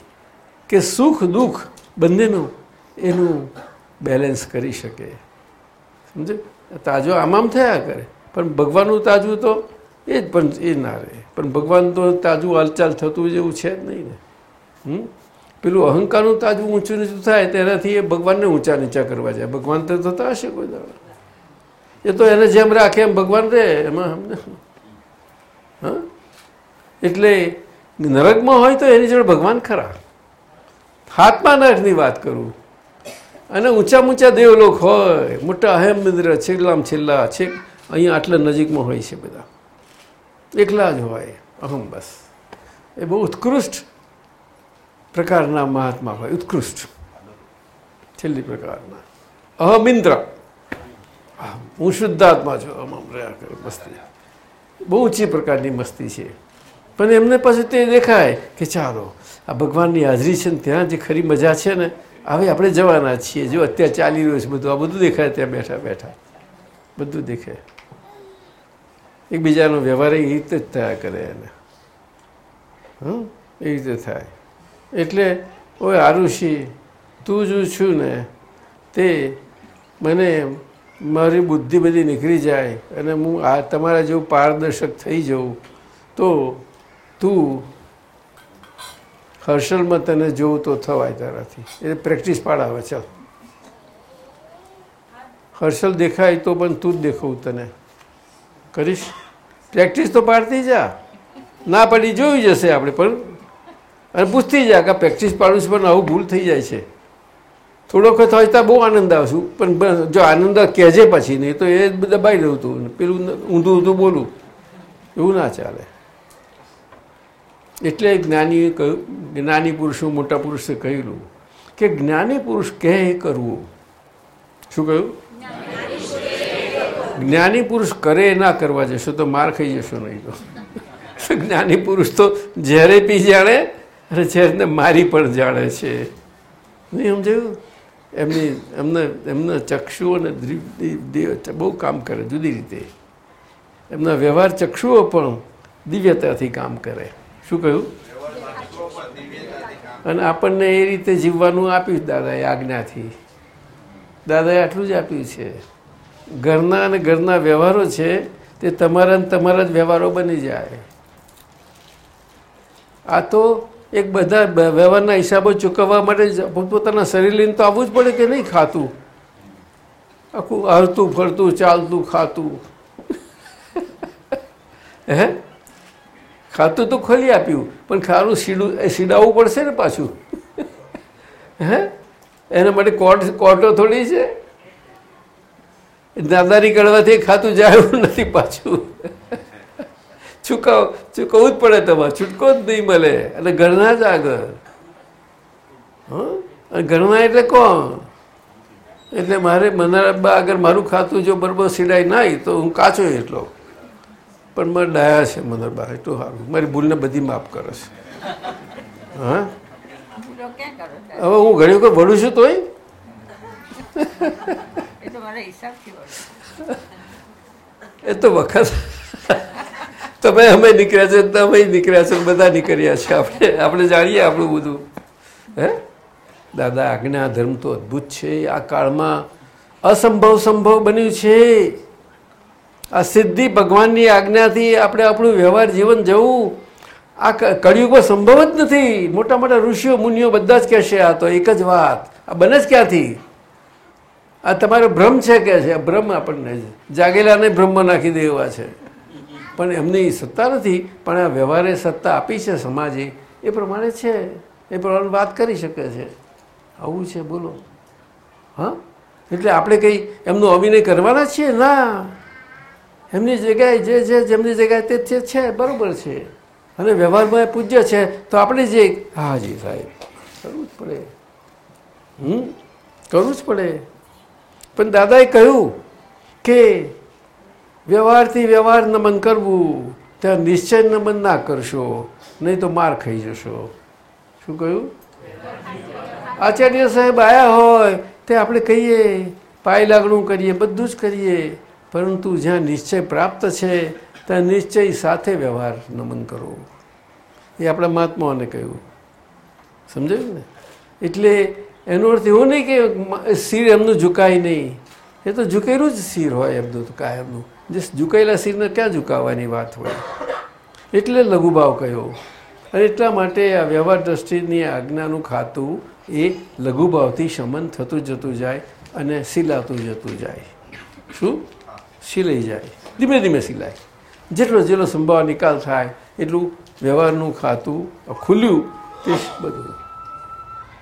કે સુખ, દુઃખ બંનેનું એનું બેલેન્સ કરી શકે. સમજે? તાજો આમ આમ થયા કરે. પણ ભગવાનનું તાજું તો એ જ પણ એ ના રહે. પણ ભગવાન તો તાજું હાલચાલ થતું જેવું છે જ નહીં ને. હમ? પેલું અહંકારનું તાજું ઊંચું નીચું થાય તેનાથી એ ભગવાનને ઊંચા નીચા કરવા જાય. ભગવાન તો થતા હશે કોઈ દાડો. એ તો એને જેમ રાખે એમ ભગવાન રહે, એમાં અમને હા? એટલે નરકમાં હોય તો એની જોડે ભગવાન ખરા. હાથમાં નાખની વાત કરું. અને ઊંચા ઊંચા દેવલોક હોય, મોટા અહેમ મંદિર છેલ્લામાં છેલ્લા, છેક, અહીંયા આટલા નજીકમાં હોય છે બધા. એકલા જ હોય અહમ બસ. એ બહુ ઉત્કૃષ્ટ પ્રકારના મહાત્મા હોય ઉત્કૃષ્ટ. છેલ્લી પ્રકારના. અહમિન્દ્ર હા, હું શુદ્ધાત્મા છું અમમ રહ્યા કરે મસ્તી. બહુ ઊંચી પ્રકારની મસ્તી છે. પણ એમને પછી તે દેખાય કે ચાલો આ ભગવાનની હાજરી છે ને ત્યાં જે ખરી મજા છે ને હવે આપણે જવાના છીએ. જો અત્યારે ચાલી રહ્યું છે બધું આ બધું દેખાય ત્યાં બેઠા બેઠા. બધું દેખાય. એકબીજાનો વ્યવહાર એ રીતે જ થયા કરે એને. હં એ રીતે થાય. એટલે, ઓય આરુષિ, તું જો છું ને, તે મને મારી બુદ્ધિ બધી નીકળી જાય અને હું આ તમારા જેવું પારદર્શક થઈ જાઉં, તો તું હર્ષલમાં તને જોઉં તો થવાય તારાથી. એ પ્રેક્ટિસ પાડાવે, ચાલ. હર્ષલ દેખાય તો પણ તું જ દેખાવું તને. કરીશ. પ્રેક્ટિસ તો પાડતી જા. ના પડી જોઈ જશે આપણે પણ. અને પૂછતી જા કે પ્રેક્ટિસ પાડું છું પણ આવું ભૂલ થઈ જાય છે. થોડો વખત હોય ત્યાં બહુ આનંદ આવશું. પણ જો આનંદ કહેજે પછી, નહીં તો એ દબાઈ રહ્યું હતું પેલું ઊંધું ઊંધું બોલું. એવું ના ચાલે. એટલે જ્ઞાનીએ કહ્યું, જ્ઞાની પુરુષો મોટા પુરુષે કહેલું કે જ્ઞાની પુરુષ કહે એ કરવું. શું કહ્યું? જ્ઞાની પુરુષ કરે ના કરવા જશો તો માર ખાઈ જશો નહીં તો. જ્ઞાની પુરુષ તો ઝેરે પી જાણે, અને ઝેરને મારી પણ જાણે છે. નહીં સમજાયું એમની, એમને, એમના ચક્ષુઓ અને બહુ કામ કરે જુદી રીતે. એમના વ્યવહાર ચક્ષુઓ પણ દિવ્યતાથી કામ કરે. શું કહ્યું? અને આપણને એ રીતે જીવવાનું આપ્યું દાદાએ આજ્ઞાથી. દાદાએ આટલું જ આપ્યું છે. ઘરના અને ઘરના વ્યવહારો છે, તે તમારા ને તમારા જ વ્યવહારો બની જાય. આ તો એક બધા વ્યવહારના હિસાબો ચૂકવવા માટે પોતપોતાના શરીર લઈને તો આવવું જ પડે કે નહીં ખાતું? આખું હરતું ફરતું, ચાલતું, ખાતું. હે? ખાતું તો ખોલી આપ્યું, પણ ખારું સીડું સીડાવવું પડશે ને પાછું? હે? એના માટે કોર્ટ કોર્ટો થોડી છે? દાદાની ગળવાથી ખાતું જાય નથી પાછું. ચૂકવ ચૂકવવું જ પડે તમારે. છૂટકો જ નહીં મળે. અને ઘરના જ આગળ. હં? અને ઘરના એટલે કોણ? એટલે મારે મનારા આગળ મારું ખાતું જો બરોબર સિલાઈ નાય તો હું કાચો એટલો. પણ મારે ડાયા છે મનરબા એટલું સારું. મારી ભૂલને બધી માફ કરે છે. હા? હવે હું ઘણી વખત ભણું છું તોય? એ તો મારા એ તો વખત. તમે અમે નીકળ્યા છે, તમે નીકળ્યા છો, બધા નીકળ્યા છે. આપણે આપણે જાણીએ આપણું બધું. હે? દાદા, આજ્ઞા, ધર્મ તો અદ્ભુત છે. આ કાળમાં અસંભવ સંભવ બન્યું છે. આ સિદ્ધિ ભગવાનની આજ્ઞાથી આપણે આપણું વ્યવહાર જીવન જવું, આ કળિયુગમાં સંભવ જ નથી. મોટા મોટા ઋષિઓ, મુનિઓ બધા જ કહેશે આ તો એક જ વાત. આ બને જ ક્યાંથી? આ તમારો ભ્રમ છે કે છે? ભ્રમ આપણને જાગેલાને ભ્રમમાં નાખી દે એવા છે. પણ એમની સત્તા નથી, પણ આ વ્યવહારે સત્તા આપી છે સમાજે. એ પ્રમાણે છે. એ પ્રમાણે વાત કરી શકે છે. આવું છે, બોલો. હા? એટલે આપણે કંઈ એમનો અભિનય કરવાના છીએ? ના. એમની જગ્યાએ જે જે જેમની જગ્યાએ તે જે છે, બરાબર છે. અને વ્યવહારમાં પૂજ્ય છે. તો આપણે જે હાજી સાહેબ. કરવું જ પડે. હમ? કરવું જ પડે. પણ દાદાએ કહ્યું કે વ્યવહારથી વ્યવહાર નમન કરવું, ત્યાં નિશ્ચય નમન ના કરશો, નહીં તો માર ખાઈ જશો. શું કહ્યું? આચાર્ય સાહેબ આવ્યા હોય, તે આપણે કહીએ, પાય લાગણું કરીએ, બધું જ કરીએ, પરંતુ જ્યાં નિશ્ચય પ્રાપ્ત છે, ત્યાં નિશ્ચય સાથે વ્યવહાર નમન કરો. એ આપણા મહાત્માઓને કહ્યું. સમજાયું ને? એટલે એનો અર્થ એવો નહીં કે શિર એમનું ઝુકાય નહીં. એ તો ઝુકેલું જ શિર હોય એમનું કાયમનું. જે ઝુકાયેલા શિરને ક્યાં ઝુકાવવાની વાત હોય? એટલે લઘુભાવ કહ્યો. અને એટલા માટે આ વ્યવહાર દ્રષ્ટિની આજ્ઞાનું ખાતું એ લઘુભાવથી શમન થતું જતું જાય અને સિલાતું જતું જાય. શું? સિલાઈ જાય. ધીમે ધીમે સિલાય જેટલો જેટલો સંભાવ નિકાલ થાય, એટલું વ્યવહારનું ખાતું ખુલ્યું તે બધું.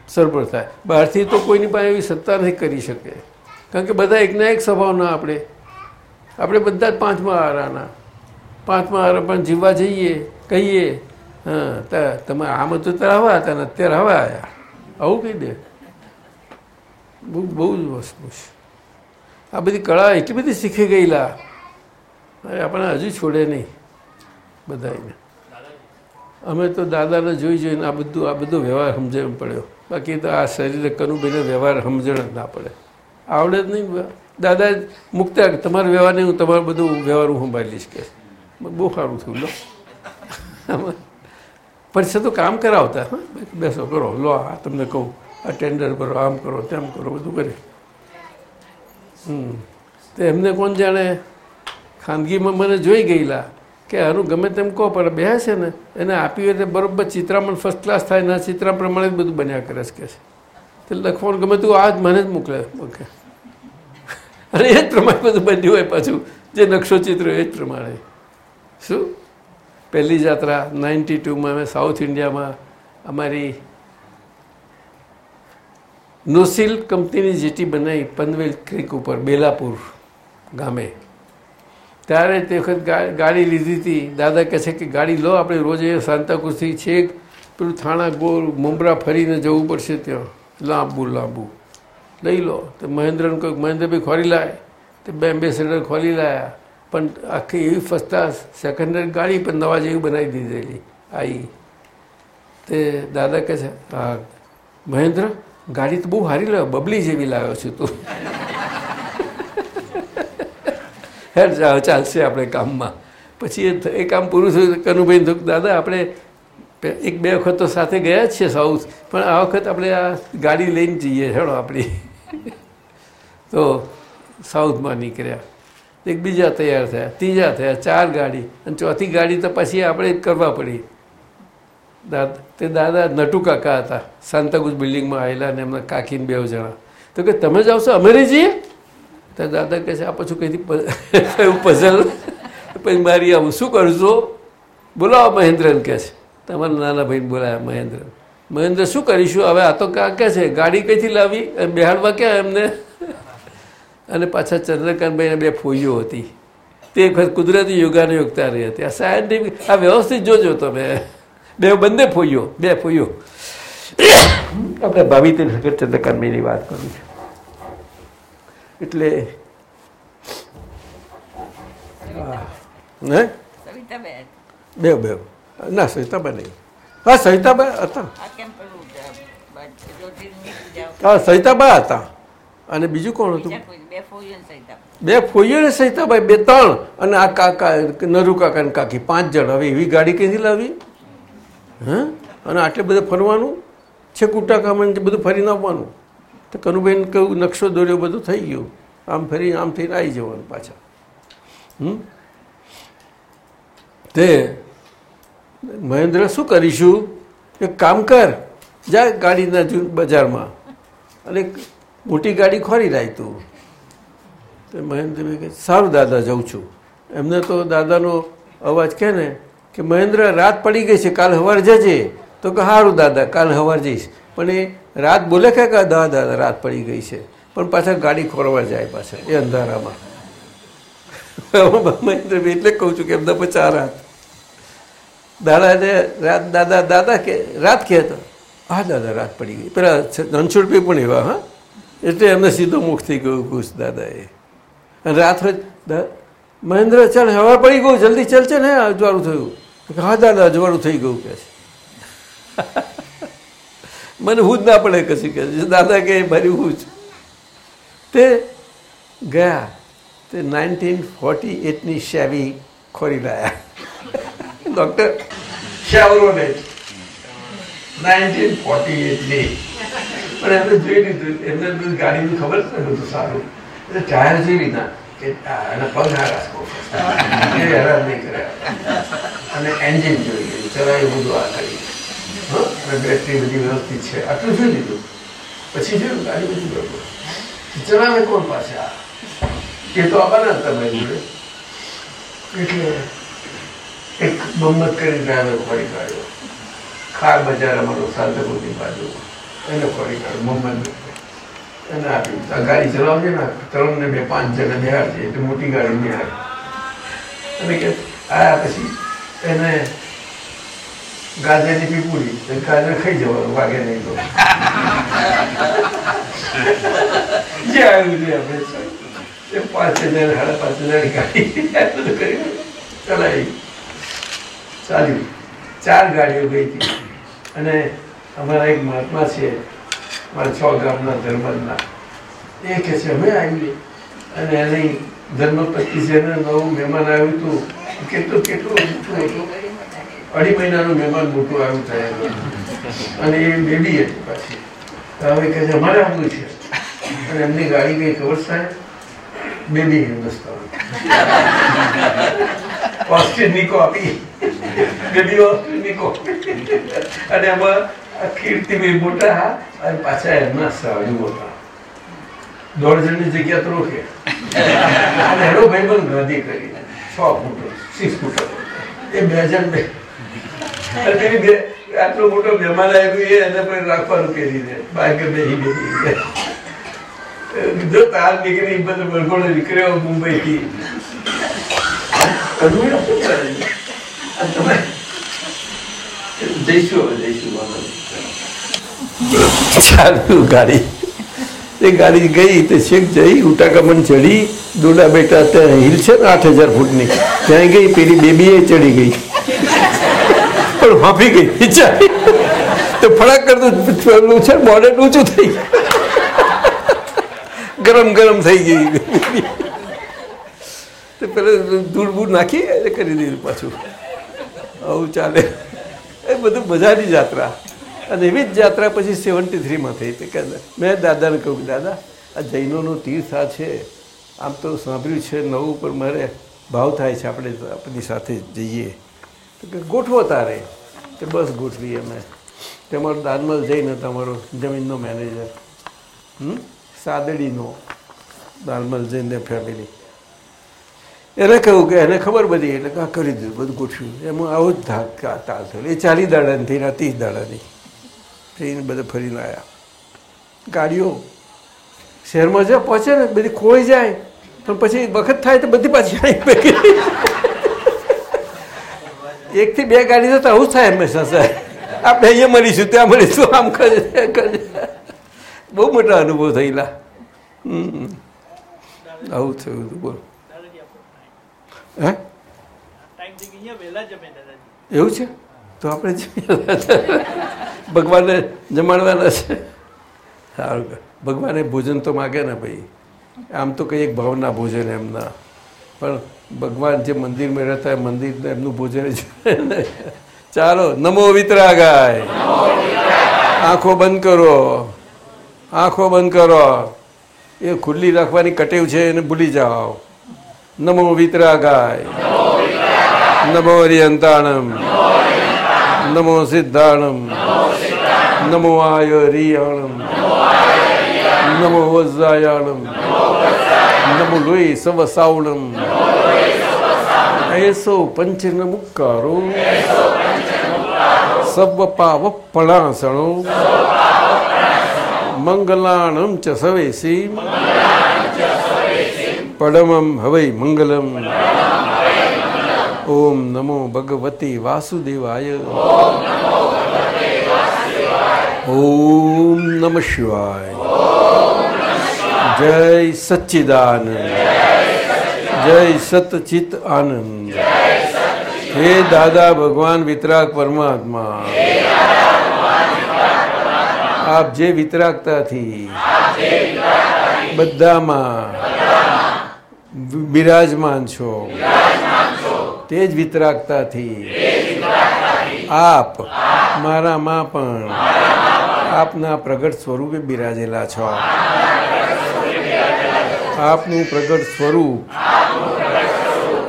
સરભર થાય. બહારથી તો કોઈની પાસે એવી સત્તા નહીં કરી શકે. કારણ કે બધા એકના એક સ્વભાવના આપણે. આપણે બધા જ પાંચમા આરાના પાંચમા આરા પણ જીવવા જઈએ, કહીએ, હા તમે આમ તો ત્યારે હવા હતા ને અત્યારે હવા આવ્યા આવું કહી દે. બહુ બહુ જ વસ્તુ છે. આ બધી કળા એટલી બધી શીખી ગયેલા. અરે આપણે હજુ છોડે નહીં બધાને અમે તો દાદાને જોઈ જોઈને આ બધું, આ બધો વ્યવહાર સમજણ પડ્યો. બાકી તો આ શરીરે કનુભાઈને વ્યવહાર સમજણ જ ના પડે. આવડે જ નહીં. દાદા મૂકતા તમારો વ્યવહાર નહીં, હું તમારું બધું વ્યવહાર હું સંભાળી લઈશ કે બહુ સારું થયું, લો. પછી તો કામ કરાવતા. હા, બેસો, કરો. લો, આ તમને કહું. આ ટેન્ડર કરો, આમ કરો, તેમ કરો, બધું કરે. હમ. તો એમને કોણ જાણે? ખાનગીમાં મને જોઈ ગયેલા. કે આનું ગમે તેમ કહો, પણ બે છે ને, એને આપ્યું એટલે બરોબર ચિત્રામણ ફર્સ્ટ ક્લાસ થાય ના ચિત્રા પ્રમાણે જ બધું બન્યા કરે છે કે છે. તે લખવાનું ગમે તું આ જ મને જ મોકલે, ઓકે. અને એ જ પ્રમાણે બધું બન્યું હોય પાછું. જે નકશો ચિત્ર એ જ પ્રમાણે. શું? પહેલી જાત્રા નાઇન્ટી ટુમાં અમે સાઉથ ઇન્ડિયામાં અમારી નોસિલ કંપનીની જેટી બનાવી પનવેલ ક્રિક ઉપર, બેલાપુર ગામે. ત્યારે તે વખત ગાડી લીધી હતી. દાદા કહે છે કે ગાડી લો, આપણે રોજ સાંતાકુરથી છેક પેલું થાણા ગોળ મુંબરા ફરીને જવું પડશે ત્યાં. લાંબુ લાંબુ. લઈ લો. તો મહેન્દ્રને કહ્યું, મહેન્દ્રભાઈ ખોરી લાય. તે બે એમ્બેસેડર ખોલી લાયા. પણ આખી એવી ફર્સ્ટ ક્લાસ સેકન્ડ હેન્ડ ગાડી પણ નવા જેવી બનાવી દીધેલી. આવી તે દાદા કહે છે, હા. મહેન્દ્ર, ગાડી તો બહુ સારી લાવ્યો બબલી જેવી લાવ્યો છું તું. હેડ ચાલશે આપણે કામમાં. પછી એ કામ પૂરું થયું કનુભાઈ થયું દાદા આપણે એક બે વખત તો સાથે ગયા જ છીએ સાઉથ પણ આ વખત આપણે આ ગાડી લઈને જઈએ, હેડો આપણી. તો સાઉથમાં નીકળ્યા. એક બીજા તૈયાર થયા, ત્રીજા થયા, ચાર ગાડી, અને ચોથી ગાડી તો પછી આપણે કરવા પડી. દાદા, તે દાદા નટુ કાકા હતા સાંતાકુજ બિલ્ડિંગમાં આવેલા અને એમના કાકીને બે જણા. તો કે, તમે જાઓ છો અમે જઈએ? તો દાદા કહે છે, આ પછી કંઈથી કયું પઝલ પછી મારી આવું શું કરશો? બોલાવો મહેન્દ્રને કહે છે. તમારા નાના ભાઈને બોલાયા મહેન્દ્ર મહેન્દ્ર, શું કરીશું? હવે આ તો ક્યાં કહે છે, ગાડી કઈથી લાવી? બેહાડવા ક્યાં એમને? અને પાછા ચંદ્રકાંતભાઈને બે ફોઈઓ હતી. તે વખત કુદરતી યોગાને યોગતા રહી હતી. આ સાયન્ટિફિક આ વ્યવસ્થિત જોજો તમે. બે, બંને ફોઈઓ, બે ફોઈઓ. આપણે ભાવિ તે ચંદ્રકાંતભાઈની વાત કરું છું. એટલે હા. બે બે. ના સહિતાબા નહીં. હા સવિતાબા હતા. હા સહિતાબા હતા. અને બીજું કોણ હતું? બે ફોઈઓ ને સહિતાબાઈ બે ત્રણ. અને આ કાકા નરુ કાકા ને કાકી પાંચ જણ. હવે એવી ગાડી ક્યાંથી લાવી? હા? અને આટલે બધે ફરવાનું? છે કુટા કામ બધું ફરીને આવવાનું? તો કનુબેન કહ્યું, નકશો દોર્યો, બધું થઈ ગયું. આમ ફરી, આમ થઈને આવી જવાનું પાછા. હમ? તે મહેન્દ્ર શું કરીશું? એક કામ કર. જા ગાડીના બજારમાં. અને મોટી ગાડી ખોરી લાય તું. તો મહેન્દ્રભાઈ કહે, સારું દાદા, જાઉં છું. એમને તો દાદાનો અવાજ કહે ને કે, મહેન્દ્ર, રાત પડી ગઈ છે, કાલ સવાર જજે. તો કે સારું દાદા, કાલ સવાર જઈશ. પણ એ રાત બોલે કે દા દાદા રાત પડી ગઈ છે. પણ પાછા ગાડી ખોરવા જાય પાછા, એ અંધારામાં. મહેન્દ્રભાઈ એટલે કહું છું કે એમના પછી રાત. દાદા રાત, દાદા દાદા કે, રાત કહેતો. હા દાદા રાત પડી ગઈ. પેલા રણછોડભાઈ પણ એવા, હા. એટલે એમને સીધો મુખ થઈ ગયું ખુશ દાદાએ. અને રાત હોય મહેન્દ્ર, ચાલ, હવા પડી ગયું, જલ્દી ચાલશે ને અજવાળું થયું. હા, દાદા અજવાળું થઈ ગયું કે છે. મને હું જ ના પડે કશું કે દાદા કે મારી હું જ તે ગયા. તે નાઇન્ટીન ફોર્ટી એટની શેવી ખોરી લાયા. ડૉક્ટર શેવરોલેટ નાઇન્ટીન ફોર્ટી એટની. પણ એમને જોઈ લીધું. એમને બધું ગાડીનું ખબર છે ને બધું સારું. એટલે ટાયર જોઈ લીધા કે એના પગ હારા એ હેરાન નહીં કર્યા. અને એન્જિન જોઈ લીધું. ચલાવી બધું આ કરી અને બેટરી બધી વ્યવસ્થિત છે. આટલું જોઈ લીધું. પછી જોયું ગાડી બધી બરોબર ચલાવે કોણ પાછા એ તો આવવાના હતા જોડે એટલે એક મોહમ્મદ કરી અમે ફરી કાઢ્યો. ખાર બજાર અમારો સાંતરપુરની બાજુ એને ફરી કાઢ્યો મોહમ્મદ એને આપ્યું. આ ગાડી ચલાવજે ને ત્રણ ને બે, પાંચ જણા બિહાર છે એટલે મોટી ગાડી બિહાર. અને કે આયા પછી એને ગાજરની પીપુરી ગાજર ખાઈ જવાનું, વાગે નહીં તો. જે આવ્યું છે. આપણે પાંચ હજાર, સાડા પાંચ હજાર ગાડી ચલાવી. ચાલ્યું. ચાર ગાડીઓ ગઈ હતી. અને અમારા એક મહાત્મા છે, મારા છ ગામના ધર્મના. એ કહે છે, અમે આવીએ. અને એની ધર્મ છે ને, નવું મહેમાન આવ્યું હતું. કેટલું કેટલું હતું અઢી મહિનાનું મહેમાન મોટું આવ્યું થાય. અને એ બેબી હતી પાછી. હવે કહે છે, અમારે આવવું છે. અને એમની ગાડી કઈ ખબર સાહેબ બેબી હિન્દુસ્તાન ઓસ્ટ્રેલિયની કોપી બેબી ઓસ્ટ્રેલિયની કોપી અને એમાં કીર્તિભાઈ મોટા અને પાછા એમના સાડુ મોટા. દોઢ જણની જગ્યા તો રોકે. અને હેડો ભાઈ પણ ગાંધી કરી છ ફૂટ સિક્સ ફૂટ. એ બે જણ બે. આટલો મોટો મહેમાન આવ્યો એ એને પણ રાખવાનું કરી દે બાકી નહીં બેહી જો તાર દીકરી બધું બરગોડો નીકળ્યો મુંબઈ થી ગઈ ચડી, દોડા બેટા ત્યાં હિલ છે ને આઠ હજાર ફૂટની. ત્યાં ગઈ, પેલી બેબી એ ચડી ગઈ. પણ માફી ગઈ. બિચારી તો ફડાક કરતું છે બોર્ડર ઊંચું થઈ ગરમ ગરમ થઈ ગઈ. તો પેલા દૂર બૂર નાખી એટલે કરી દીધું પાછું. આવું ચાલે. એ બધું મજાની જાત્રા. અને એવી જ યાત્રા પછી સેવન્ટી થ્રીમાં થઈ. તે કે મેં દાદાને કહ્યું દાદા, આ જૈનોનું તીર્થ આ છે. આમ તો સાંભળ્યું છે નવું, પણ મારે ભાવ થાય છે. આપણે આપણી સાથે જઈએ. તો કે, ગોઠવો તારે. કે બસ ગોઠવી અમે. તમારો દાનમલ જઈને તમારો જમીનનો મેનેજર. હમ? સાદડીનો દાનમલ જઈને ફેમિલી એને કહ્યું કે એને ખબર બધી એટલે કાં કરી દીધું, બધું ગોઠવ્યું. એમાં આવો જ ધાક તાલ થયો. એ ચાલી દાડાની થઈ ને ત્રીસ દાડાની થઈને બધે ફરીને આવ્યા ગાડીઓ શહેરમાં જ્યાં પહોંચે ને, બધી ખોઈ જાય. પણ પછી વખત થાય તો બધી પાછી આવી એકથી બે ગાડી જતા આવું થાય હંમેશા સાહેબ આપણે અહીંયા મળીશું, ત્યાં મળીશું, આમ કરે બહુ મોટા અનુભવ થયેલા. હમ. આવું થયું હતું, બોલો. હે? એવું છે? તો આપણે. ભગવાનને જમાડવાના છે. સારું, ભગવાને ભોજન તો માગે ને ભાઈ. આમ તો કંઈ એક ભાવના ભોજન એમના. પણ ભગવાન જે મંદિરમાં રહેતા હોય મંદિર એમનું ભોજન જ ચાલો, નમો વિતરાગાય. આંખો બંધ કરો. આંખો બંધ કરો. એ ખુલ્લી રાખવાની કટેવ છે એને ભૂલી જાઓ. નમો વિતરાગાય. નમો હરિયંતાણમ નમો સિદ્ધાણમ. નમો આયરિયાણમ. નમો વજ્રાયાણમ નમો લોહી સવ સાવણમ એસો પંચન મુક્કારો સવ પાવ પણાસણો મંગલાણમ ચ સવેસી પડમમ હવૈ મંગલમ ઓમ નમો ભગવતી વાસુદેવાય ઓમ નમ શિવાય જય સચ્ચિદાનંદ, જય સતચિત આનંદ. હે દાદા ભગવાન વિતરાગ પરમાત્મા, આપ જે વિતરાગતાથી બધામાં બિરાજમાન છો, તે જ વિતરાગતાથી આપ મારામાં પણ આપના પ્રગટ સ્વરૂપે બિરાજેલા છો. આપનું પ્રગટ સ્વરૂપ.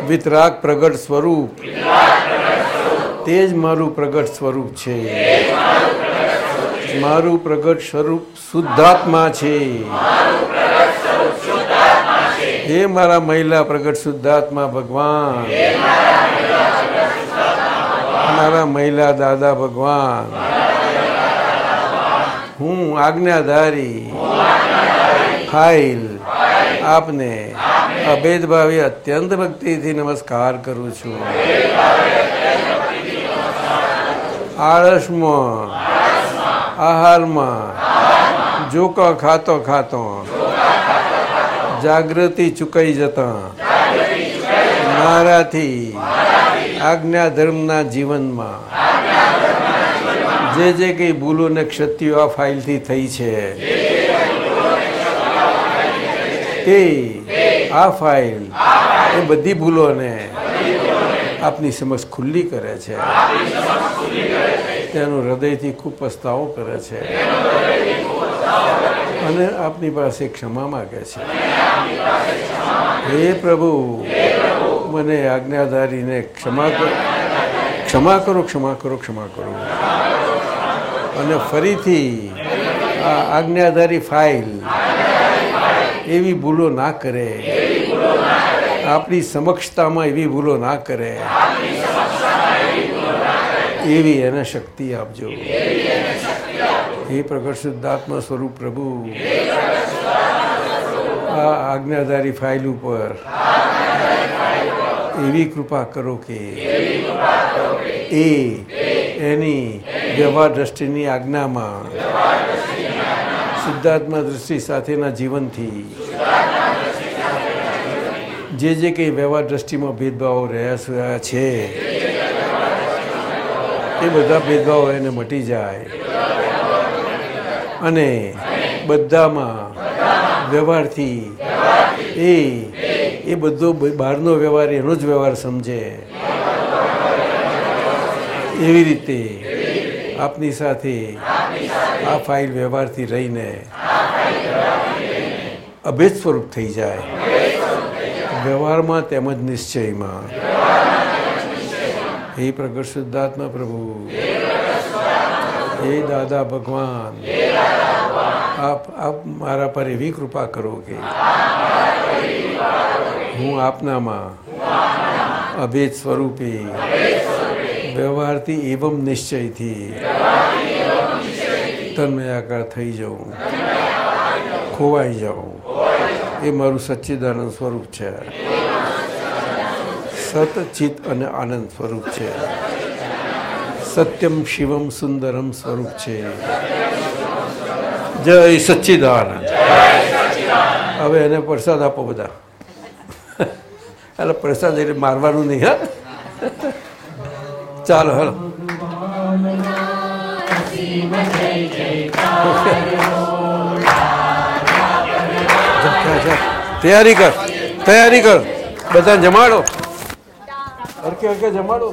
વિતરાગ પ્રગટ સ્વરૂપ. તે જ મારું પ્રગટ સ્વરૂપ છે. મારું પ્રગટ સ્વરૂપ શુદ્ધાત્મા છે. હે મારા મહિલા પ્રગટ શુદ્ધાત્મા ભગવાન. મારા મહિલા દાદા ભગવાન. હું આજ્ઞાધારી. ફાઇલ આપને અભેદભાવી અત્યંત ભક્તિથી નમસ્કાર કરું છું. આળસમાં, આહારમાં જોકો ખાતો ખાતો, જાગૃતિ ચૂકાઈ જતા, મારાથી આજ્ઞા ધર્મના જીવનમાં, જે જે કંઈ ભૂલો ને ક્ષતિઓ આ ફાઇલથી થઈ છે તે આ ફાઇલ, એ બધી ભૂલોને આપની સમક્ષ ખુલ્લી કરે છે. તેનો હૃદયથી ખૂબ પસ્તાવો કરે છે. અને આપની પાસે ક્ષમા માગે છે. હે પ્રભુ, મને આજ્ઞાધારીને ક્ષમા કરો ક્ષમા કરો ક્ષમા કરો ક્ષમા કરો. અને ફરીથી આ આજ્ઞાધારી ફાઇલ એવી ભૂલો ના કરે. આપણી સમક્ષતામાં એવી ભૂલો ના કરે. એવી એને શક્તિ આપજો. હે પ્રગટ શુદ્ધાત્મા સ્વરૂપ પ્રભુ. આ આજ્ઞાધારી ફાઇલ ઉપર એવી કૃપા કરો કે એ એની વ્યવહાર દ્રષ્ટિની આજ્ઞામાં શુદ્ધાત્મા દૃષ્ટિ સાથેના જીવનથી જે જે કંઈ વ્યવહાર દ્રષ્ટિમાં ભેદભાવો રહ્યા છે, એ બધા ભેદભાવો એને મટી જાય. અને બધામાં વ્યવહારથી એ એ બધો બહારનો વ્યવહાર એનો જ વ્યવહાર સમજે. એવી રીતે આપની સાથે આ ફાઇલ વ્યવહારથી રહીને અભેદ સ્વરૂપ થઈ જાય. વ્યવહારમાં તેમજ નિશ્ચયમાં. હે પ્રગટ શુદ્ધાત્મા પ્રભુ. હે દાદા ભગવાન. આપ આપ મારા પર એવી કૃપા કરો કે હું આપનામાં અભેદ સ્વરૂપે વ્યવહારથી એવમ નિશ્ચયથી તન્મયાકાર થઈ જાઉં, ખોવાઈ જાઉં, એ મારું સચ્ચિદાનંદ સ્વરૂપ છે. સત ચિત અને આનંદ સ્વરૂપ છે. સત્યમ, શિવમ, સુંદરમ સ્વરૂપ છે. જય સચ્ચિદાનંદ. હવે એને પ્રસાદ આપો બધા. એટલે પ્રસાદ એટલે મારવાનું નહીં, હા? ચાલો, હાલો. તૈયારી કર તૈયારી કર. બધા જમાડો. હરકે હરકે જમાડો.